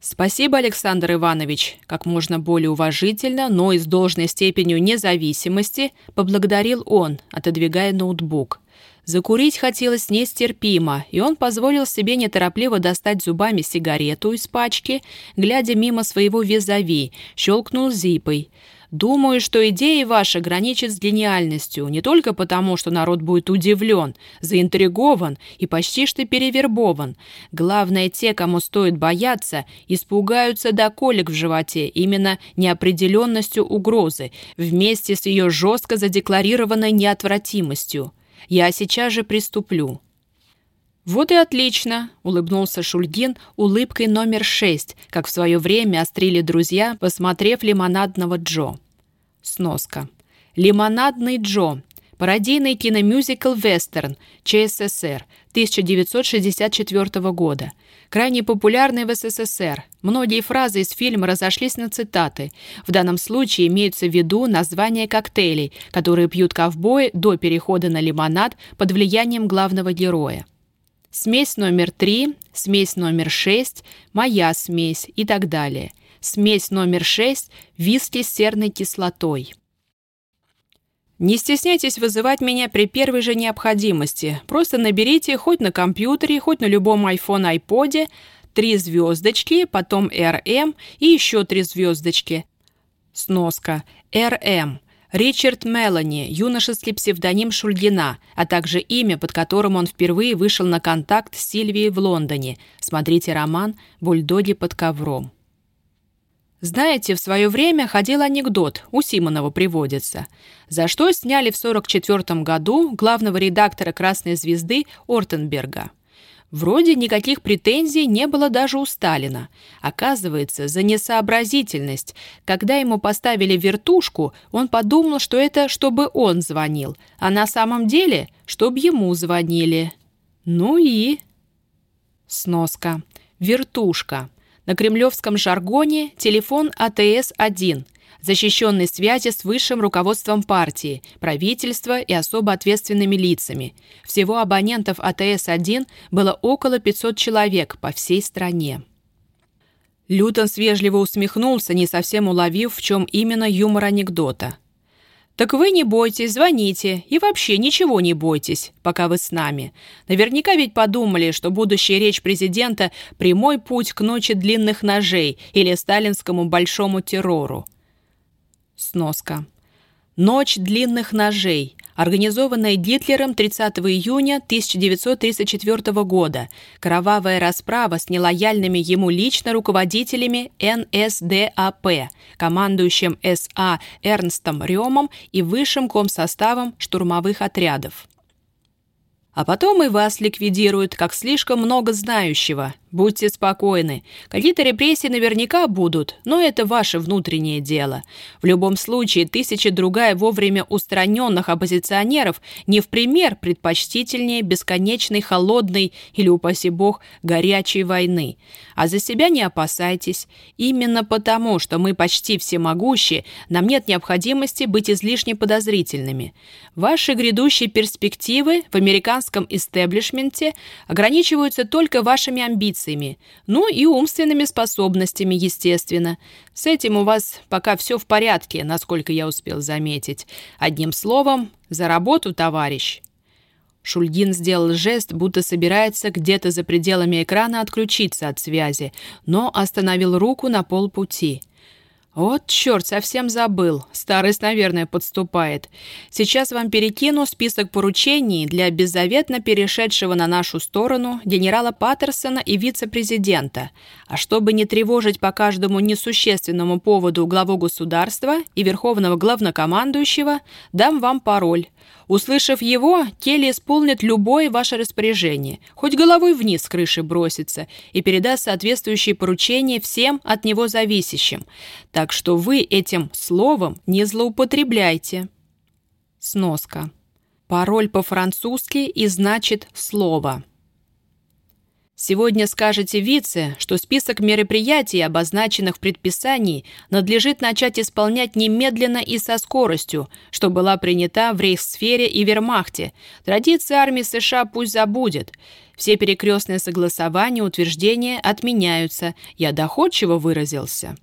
«Спасибо, Александр Иванович», как можно более уважительно, но и с должной степенью независимости, поблагодарил он, отодвигая ноутбук. Закурить хотелось нестерпимо, и он позволил себе неторопливо достать зубами сигарету из пачки, глядя мимо своего визави, щелкнул зипой – Думаю, что идея ваша граничит с гениальностью, не только потому, что народ будет удивлен, заинтригован и почти что перевербован. Главное, те, кому стоит бояться, испугаются до колик в животе именно неопределенностью угрозы, вместе с ее жестко задекларированной неотвратимостью. Я сейчас же приступлю. «Вот и отлично», — улыбнулся Шульгин улыбкой номер шесть, как в свое время острили друзья, посмотрев «Лимонадного Джо». Сноска. «Лимонадный Джо» — пародийный киномюзикл-вестерн ЧССР 1964 года. Крайне популярный в СССР. Многие фразы из фильма разошлись на цитаты. В данном случае имеются в виду названия коктейлей, которые пьют ковбои до перехода на лимонад под влиянием главного героя смесь номер 3, смесь номер 6, моя смесь и так далее. Смесь номер 6 – виски с серной кислотой. Не стесняйтесь вызывать меня при первой же необходимости. Просто наберите хоть на компьютере, хоть на любом iPhone, iPod три звездочки, потом RM и еще три звездочки. Сноска. RM – Ричард Мелани, юношеский псевдоним Шульгина, а также имя, под которым он впервые вышел на контакт с Сильвией в Лондоне. Смотрите роман «Бульдоги под ковром». Знаете, в свое время ходил анекдот, у Симонова приводится, за что сняли в 1944 году главного редактора «Красной звезды» Ортенберга. Вроде никаких претензий не было даже у Сталина. Оказывается, за несообразительность. Когда ему поставили вертушку, он подумал, что это чтобы он звонил, а на самом деле, чтобы ему звонили. Ну и... Сноска. Вертушка. На кремлевском жаргоне телефон АТС-1 защищенной связи с высшим руководством партии, правительства и особо ответственными лицами. Всего абонентов АТС-1 было около 500 человек по всей стране. Лютон свежливо усмехнулся, не совсем уловив, в чем именно юмор анекдота. «Так вы не бойтесь, звоните, и вообще ничего не бойтесь, пока вы с нами. Наверняка ведь подумали, что будущая речь президента – прямой путь к ночи длинных ножей или сталинскому большому террору. Сноска. «Ночь длинных ножей», организованная Гитлером 30 июня 1934 года. Кровавая расправа с нелояльными ему лично руководителями НСДАП, командующим СА Эрнстом Рёмом и высшим комсоставом штурмовых отрядов. А потом и вас ликвидируют, как слишком много знающего. Будьте спокойны. Какие-то репрессии наверняка будут, но это ваше внутреннее дело. В любом случае, тысяча другая вовремя устраненных оппозиционеров не в пример предпочтительнее бесконечной холодной или, упаси бог, горячей войны. А за себя не опасайтесь. Именно потому, что мы почти всемогущие, нам нет необходимости быть излишне подозрительными. Ваши грядущие перспективы в американском истеблишменте ограничиваются только вашими амбициями, амбициями, ну и умственными способностями, естественно. С этим у вас пока все в порядке, насколько я успел заметить. Одним словом, за работу, товарищ». Шульгин сделал жест, будто собирается где-то за пределами экрана отключиться от связи, но остановил руку на полпути. Вот черт, совсем забыл. Старость, наверное, подступает. Сейчас вам перекину список поручений для беззаветно перешедшего на нашу сторону генерала Паттерсона и вице-президента. А чтобы не тревожить по каждому несущественному поводу главу государства и верховного главнокомандующего, дам вам пароль – Услышав его, Келли исполнит любое ваше распоряжение, хоть головой вниз с крыши бросится и передаст соответствующие поручения всем от него зависящим. Так что вы этим словом не злоупотребляйте. Сноска. Пароль по-французски и значит «слово». Сегодня скажете вице, что список мероприятий, обозначенных в предписании, надлежит начать исполнять немедленно и со скоростью, что была принята в рейхсфере и вермахте. Традиции армии США пусть забудет. Все перекрестные согласования, утверждения отменяются. Я доходчиво выразился.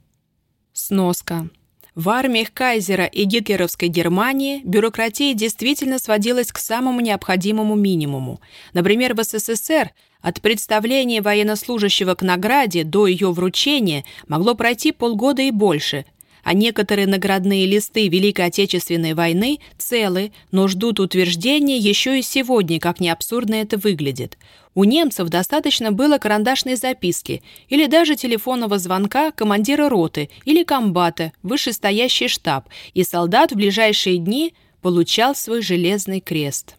Сноска. В армиях Кайзера и гитлеровской Германии бюрократия действительно сводилась к самому необходимому минимуму. Например, в СССР – от представления военнослужащего к награде до ее вручения могло пройти полгода и больше, а некоторые наградные листы Великой Отечественной войны целы, но ждут утверждения еще и сегодня, как не абсурдно это выглядит. У немцев достаточно было карандашной записки или даже телефонного звонка командира роты или комбата, вышестоящий штаб, и солдат в ближайшие дни получал свой железный крест.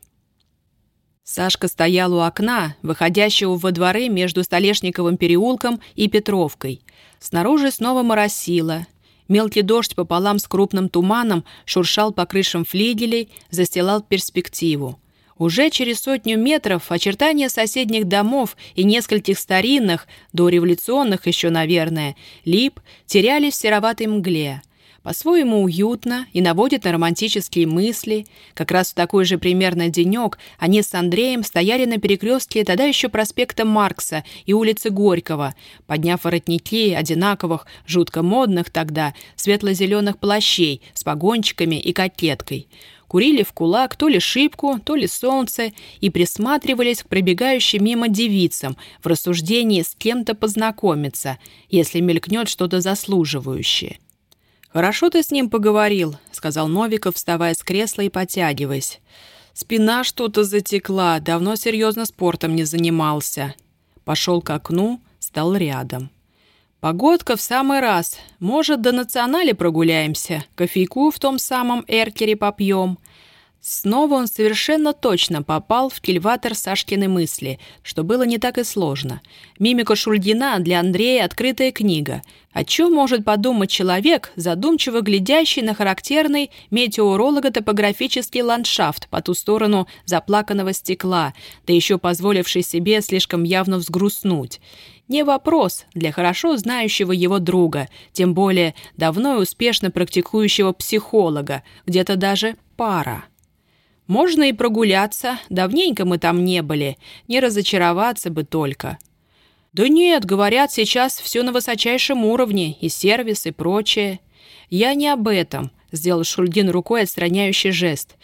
Сашка стоял у окна, выходящего во дворы между Столешниковым переулком и Петровкой. Снаружи снова моросило. Мелкий дождь пополам с крупным туманом шуршал по крышам флигелей, застилал перспективу. Уже через сотню метров очертания соседних домов и нескольких старинных, дореволюционных еще, наверное, лип терялись в сероватой мгле – по-своему уютно и наводит на романтические мысли. Как раз в такой же примерно денек они с Андреем стояли на перекрестке тогда еще проспекта Маркса и улицы Горького, подняв воротники одинаковых, жутко модных тогда, светло-зеленых плащей с погончиками и котлеткой. Курили в кулак то ли шибку, то ли солнце и присматривались к пробегающим мимо девицам в рассуждении с кем-то познакомиться, если мелькнет что-то заслуживающее. «Хорошо ты с ним поговорил», — сказал Новиков, вставая с кресла и потягиваясь. «Спина что-то затекла, давно серьезно спортом не занимался». Пошел к окну, стал рядом. «Погодка в самый раз. Может, до национали прогуляемся, кофейку в том самом эркере попьем». Снова он совершенно точно попал в кильватер Сашкины мысли, что было не так и сложно. Мимика Шульгина для Андрея открытая книга. О чем может подумать человек, задумчиво глядящий на характерный метеоролого-топографический ландшафт по ту сторону заплаканного стекла, да еще позволивший себе слишком явно взгрустнуть? Не вопрос для хорошо знающего его друга, тем более давно и успешно практикующего психолога, где-то даже пара. Можно и прогуляться, давненько мы там не были, не разочароваться бы только. Да нет, говорят, сейчас все на высочайшем уровне, и сервис, и прочее. Я не об этом, сделал Шульгин рукой отстраняющий жест.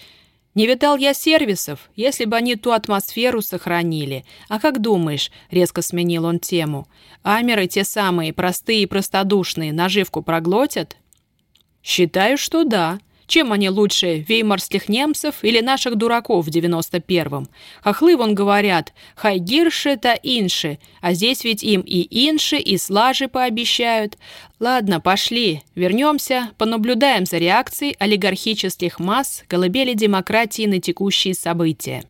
Не видал я сервисов, если бы они ту атмосферу сохранили. А как думаешь, резко сменил он тему, амеры те самые, простые и простодушные, наживку проглотят? Считаю, что да, чем они лучше веймарских немцев или наших дураков в 91-м? Хохлы вон говорят «хайгирши та инши», а здесь ведь им и инши, и слажи пообещают. Ладно, пошли, вернемся, понаблюдаем за реакцией олигархических масс колыбели демократии на текущие события.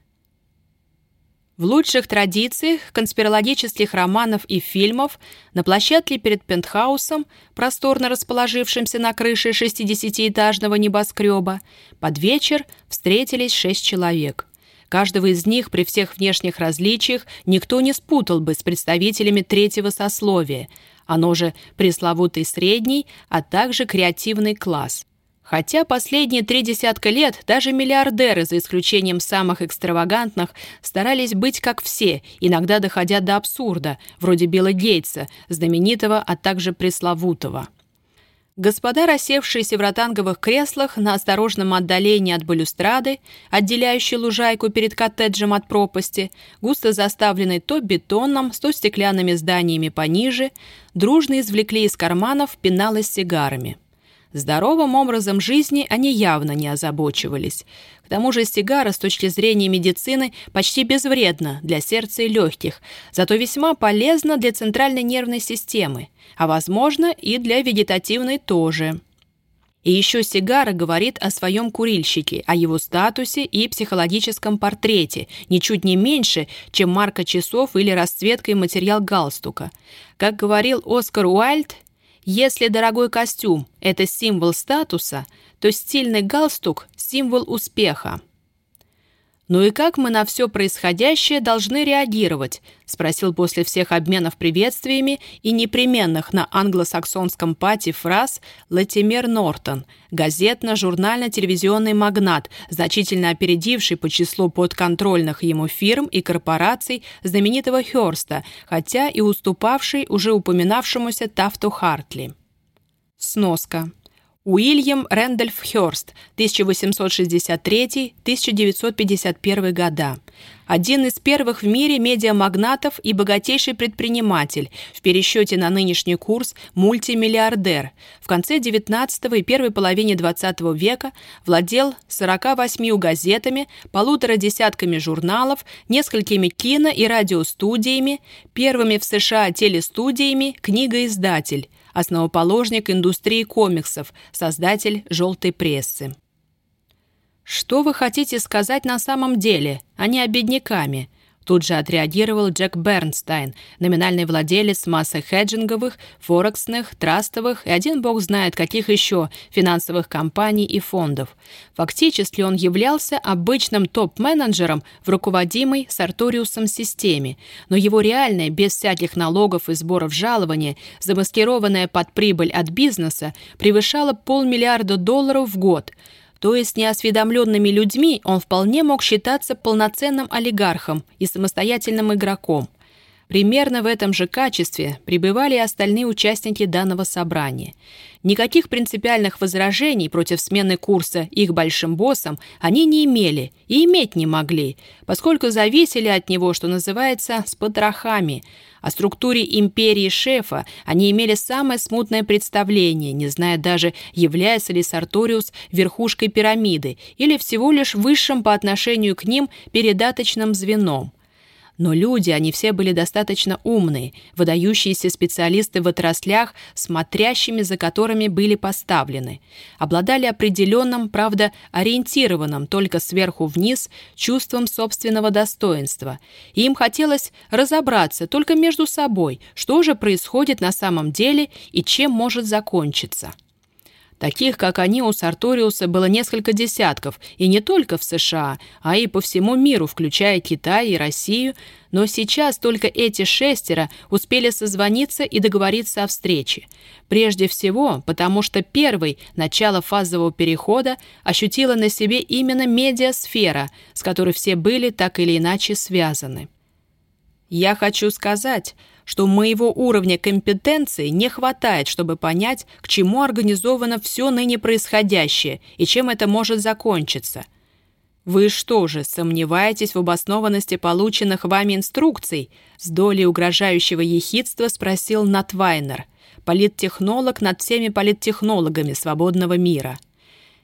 В лучших традициях конспирологических романов и фильмов на площадке перед пентхаусом, просторно расположившимся на крыше 60-этажного небоскреба, под вечер встретились шесть человек. Каждого из них при всех внешних различиях никто не спутал бы с представителями третьего сословия, оно же пресловутый средний, а также креативный класс – Хотя последние три десятка лет даже миллиардеры, за исключением самых экстравагантных, старались быть как все, иногда доходя до абсурда, вроде Билла Гейтса, знаменитого, а также пресловутого. Господа, рассевшиеся в ротанговых креслах на осторожном отдалении от балюстрады, отделяющей лужайку перед коттеджем от пропасти, густо заставленной то бетоном, то стеклянными зданиями пониже, дружно извлекли из карманов пеналы с сигарами – Здоровым образом жизни они явно не озабочивались. К тому же сигара с точки зрения медицины почти безвредна для сердца и легких, зато весьма полезна для центральной нервной системы, а, возможно, и для вегетативной тоже. И еще сигара говорит о своем курильщике, о его статусе и психологическом портрете, ничуть не меньше, чем марка часов или расцветка и материал галстука. Как говорил Оскар Уайльд, если дорогой костюм – это символ статуса, то стильный галстук – символ успеха. «Ну и как мы на все происходящее должны реагировать?» – спросил после всех обменов приветствиями и непременных на англосаксонском пати фраз Латимер Нортон, газетно-журнально-телевизионный магнат, значительно опередивший по числу подконтрольных ему фирм и корпораций знаменитого Хёрста, хотя и уступавший уже упоминавшемуся Тафту Хартли. Сноска. Уильям Рэндольф Хёрст, 1863-1951 года. Один из первых в мире медиамагнатов и богатейший предприниматель, в пересчете на нынешний курс мультимиллиардер. В конце XIX и первой половине XX века владел 48 газетами, полутора десятками журналов, несколькими кино- и радиостудиями, первыми в США телестудиями, книгоиздатель основоположник индустрии комиксов, создатель «желтой прессы». «Что вы хотите сказать на самом деле, а не о бедняками?» Тут же отреагировал Джек Бернстайн, номинальный владелец массы хеджинговых, форексных, трастовых и один бог знает каких еще финансовых компаний и фондов. Фактически он являлся обычным топ-менеджером в руководимой Сарториусом системе, но его реальная, без всяких налогов и сборов жалования, замаскированная под прибыль от бизнеса, превышала полмиллиарда долларов в год – то есть неосведомленными людьми он вполне мог считаться полноценным олигархом и самостоятельным игроком. Примерно в этом же качестве пребывали и остальные участники данного собрания. Никаких принципиальных возражений против смены курса их большим боссом они не имели и иметь не могли, поскольку зависели от него, что называется, с потрохами. О структуре империи шефа они имели самое смутное представление, не зная даже, является ли Сарториус верхушкой пирамиды или всего лишь высшим по отношению к ним передаточным звеном. Но люди, они все были достаточно умные, выдающиеся специалисты в отраслях, смотрящими за которыми были поставлены. Обладали определенным, правда, ориентированным только сверху вниз чувством собственного достоинства. И им хотелось разобраться только между собой, что же происходит на самом деле и чем может закончиться. Таких, как они, у Сарториуса было несколько десятков, и не только в США, а и по всему миру, включая Китай и Россию, но сейчас только эти шестеро успели созвониться и договориться о встрече. Прежде всего, потому что первый, начало фазового перехода, ощутила на себе именно медиасфера, с которой все были так или иначе связаны. Я хочу сказать, что моего уровня компетенции не хватает, чтобы понять, к чему организовано все ныне происходящее и чем это может закончиться. Вы что же, сомневаетесь в обоснованности полученных вами инструкций? С долей угрожающего ехидства спросил Натвайнер, политтехнолог над всеми политтехнологами свободного мира.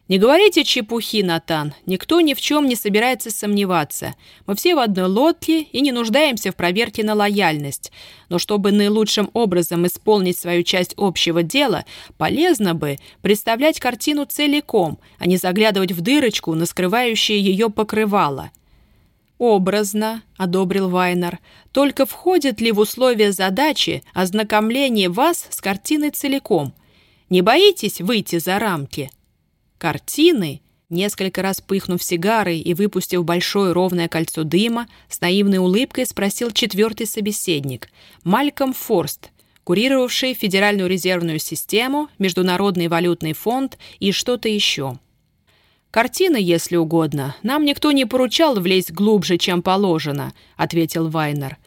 «Не говорите чепухи, Натан. Никто ни в чем не собирается сомневаться. Мы все в одной лодке и не нуждаемся в проверке на лояльность. Но чтобы наилучшим образом исполнить свою часть общего дела, полезно бы представлять картину целиком, а не заглядывать в дырочку на скрывающее ее покрывало». «Образно», — одобрил Вайнер. «Только входит ли в условия задачи ознакомление вас с картиной целиком? Не боитесь выйти за рамки?» Картины, несколько раз пыхнув сигарой и выпустив большое ровное кольцо дыма, с наивной улыбкой спросил четвертый собеседник, Мальком Форст, курировавший Федеральную резервную систему, Международный валютный фонд и что-то еще. «Картины, если угодно. Нам никто не поручал влезть глубже, чем положено», — ответил Вайнер.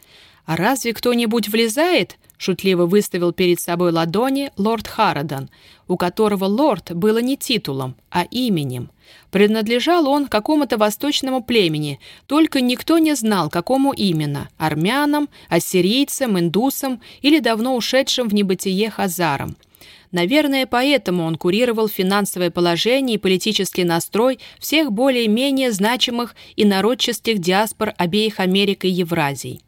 «А разве кто-нибудь влезает?» — шутливо выставил перед собой ладони лорд Харадан, у которого лорд было не титулом, а именем. Принадлежал он какому-то восточному племени, только никто не знал, какому именно – армянам, ассирийцам, индусам или давно ушедшим в небытие хазарам – Наверное, поэтому он курировал финансовое положение и политический настрой всех более-менее значимых и народческих диаспор обеих Америк и Евразий.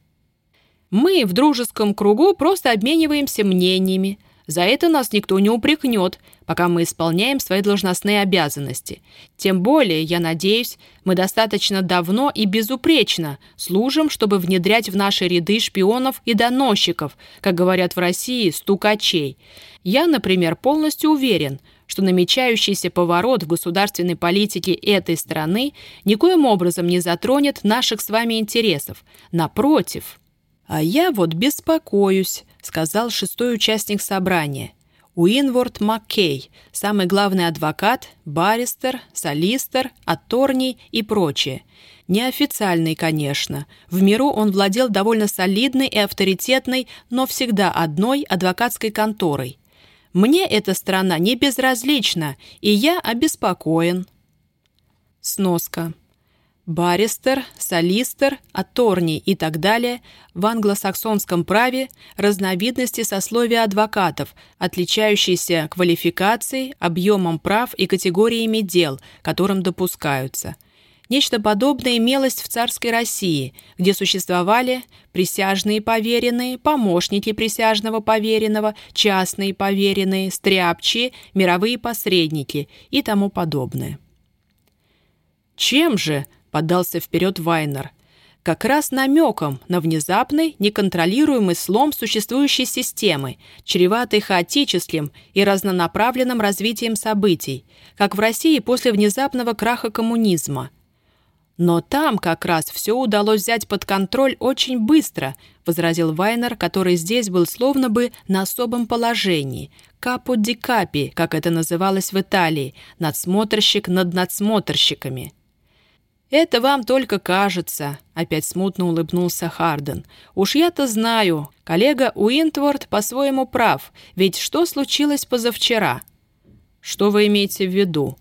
Мы в дружеском кругу просто обмениваемся мнениями. За это нас никто не упрекнет, пока мы исполняем свои должностные обязанности. Тем более, я надеюсь, мы достаточно давно и безупречно служим, чтобы внедрять в наши ряды шпионов и доносчиков, как говорят в России, стукачей. Я, например, полностью уверен, что намечающийся поворот в государственной политике этой страны никоим образом не затронет наших с вами интересов. Напротив. «А я вот беспокоюсь», — сказал шестой участник собрания. Уинворд Маккей, самый главный адвокат, баристер, солистер, атторний и прочее. Неофициальный, конечно. В миру он владел довольно солидной и авторитетной, но всегда одной адвокатской конторой. Мне эта страна не безразлична, и я обеспокоен. Сноска баристер, солистер, атторни и так далее в англосаксонском праве разновидности сословия адвокатов, отличающиеся квалификацией, объемом прав и категориями дел, которым допускаются. Нечто подобное имелось в царской России, где существовали присяжные поверенные, помощники присяжного поверенного, частные поверенные, стряпчие, мировые посредники и тому подобное. Чем же – подался вперед Вайнер. Как раз намеком на внезапный, неконтролируемый слом существующей системы, чреватый хаотическим и разнонаправленным развитием событий, как в России после внезапного краха коммунизма. «Но там как раз все удалось взять под контроль очень быстро», возразил Вайнер, который здесь был словно бы на особом положении. «Капо ди капи», как это называлось в Италии, надсмотрщик над надсмотрщиками. «Это вам только кажется», — опять смутно улыбнулся Харден. «Уж я-то знаю, коллега Уинтворд по-своему прав, ведь что случилось позавчера?» «Что вы имеете в виду?»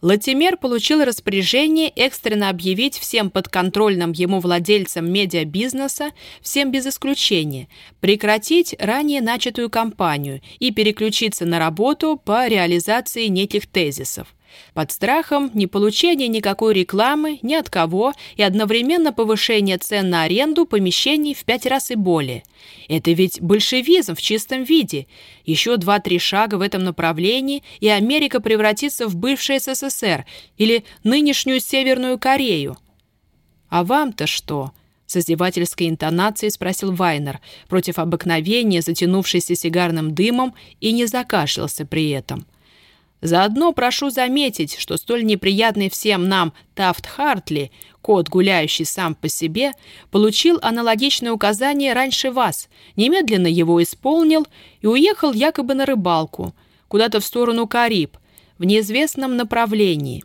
Латимер получил распоряжение экстренно объявить всем подконтрольным ему владельцам медиабизнеса, всем без исключения, прекратить ранее начатую кампанию и переключиться на работу по реализации неких тезисов под страхом не получения никакой рекламы ни от кого и одновременно повышения цен на аренду помещений в пять раз и более. Это ведь большевизм в чистом виде. Еще два-три шага в этом направлении, и Америка превратится в бывший СССР или нынешнюю Северную Корею. «А вам-то что?» С издевательской интонацией спросил Вайнер, против обыкновения затянувшийся сигарным дымом, и не закашлялся при этом. Заодно прошу заметить, что столь неприятный всем нам Тафт Хартли, кот, гуляющий сам по себе, получил аналогичное указание раньше вас, немедленно его исполнил и уехал якобы на рыбалку, куда-то в сторону Кариб, в неизвестном направлении.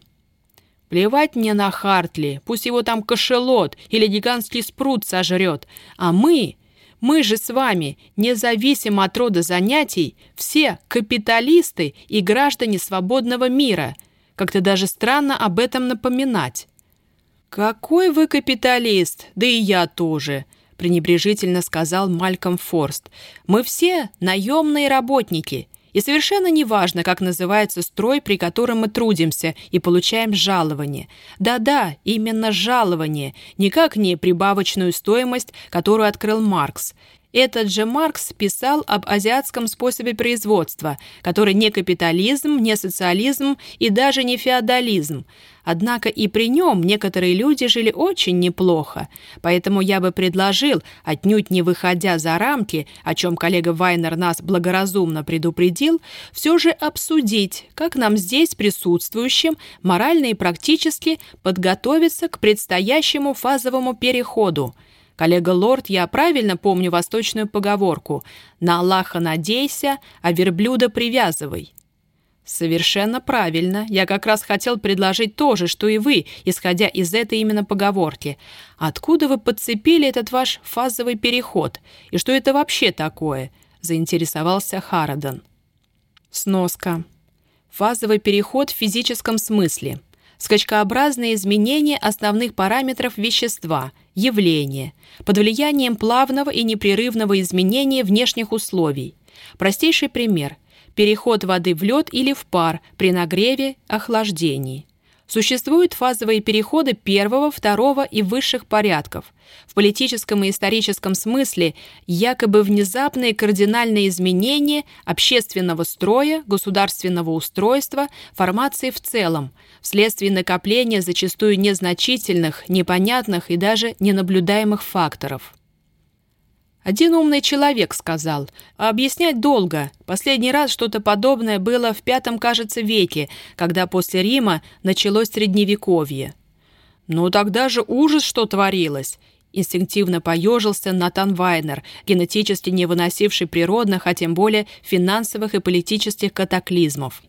Плевать мне на Хартли, пусть его там кошелот или гигантский спрут сожрет, а мы мы же с вами, независимо от рода занятий, все капиталисты и граждане свободного мира. Как-то даже странно об этом напоминать. «Какой вы капиталист? Да и я тоже», – пренебрежительно сказал Мальком Форст. «Мы все наемные работники, и совершенно неважно, как называется строй, при котором мы трудимся и получаем жалование. Да-да, именно жалование, никак не прибавочную стоимость, которую открыл Маркс. Этот же Маркс писал об азиатском способе производства, который не капитализм, не социализм и даже не феодализм. Однако и при нем некоторые люди жили очень неплохо. Поэтому я бы предложил, отнюдь не выходя за рамки, о чем коллега Вайнер нас благоразумно предупредил, все же обсудить, как нам здесь присутствующим морально и практически подготовиться к предстоящему фазовому переходу – Коллега Лорд, я правильно помню восточную поговорку «На Аллаха надейся, а верблюда привязывай». Совершенно правильно. Я как раз хотел предложить то же, что и вы, исходя из этой именно поговорки. Откуда вы подцепили этот ваш фазовый переход? И что это вообще такое? Заинтересовался Харадан. Сноска. Фазовый переход в физическом смысле – скачкообразные изменения основных параметров вещества, явления, под влиянием плавного и непрерывного изменения внешних условий. Простейший пример. переход воды в лед или в пар при нагреве, охлаждении. Существуют фазовые переходы первого, второго и высших порядков. В политическом и историческом смысле якобы внезапные кардинальные изменения общественного строя, государственного устройства, формации в целом, вследствие накопления зачастую незначительных, непонятных и даже ненаблюдаемых факторов. Один умный человек сказал, а объяснять долго. Последний раз что-то подобное было в пятом, кажется, веке, когда после Рима началось Средневековье. Ну тогда же ужас, что творилось. Инстинктивно поежился Натан Вайнер, генетически не выносивший природных, а тем более финансовых и политических катаклизмов.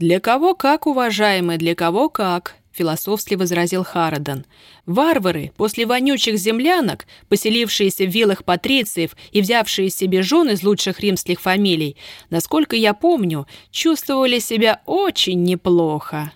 «Для кого как, уважаемый, для кого как», философски возразил Харадон. Варвары, после вонючих землянок, поселившиеся в виллах патрициев и взявшие себе жен из лучших римских фамилий, насколько я помню, чувствовали себя очень неплохо.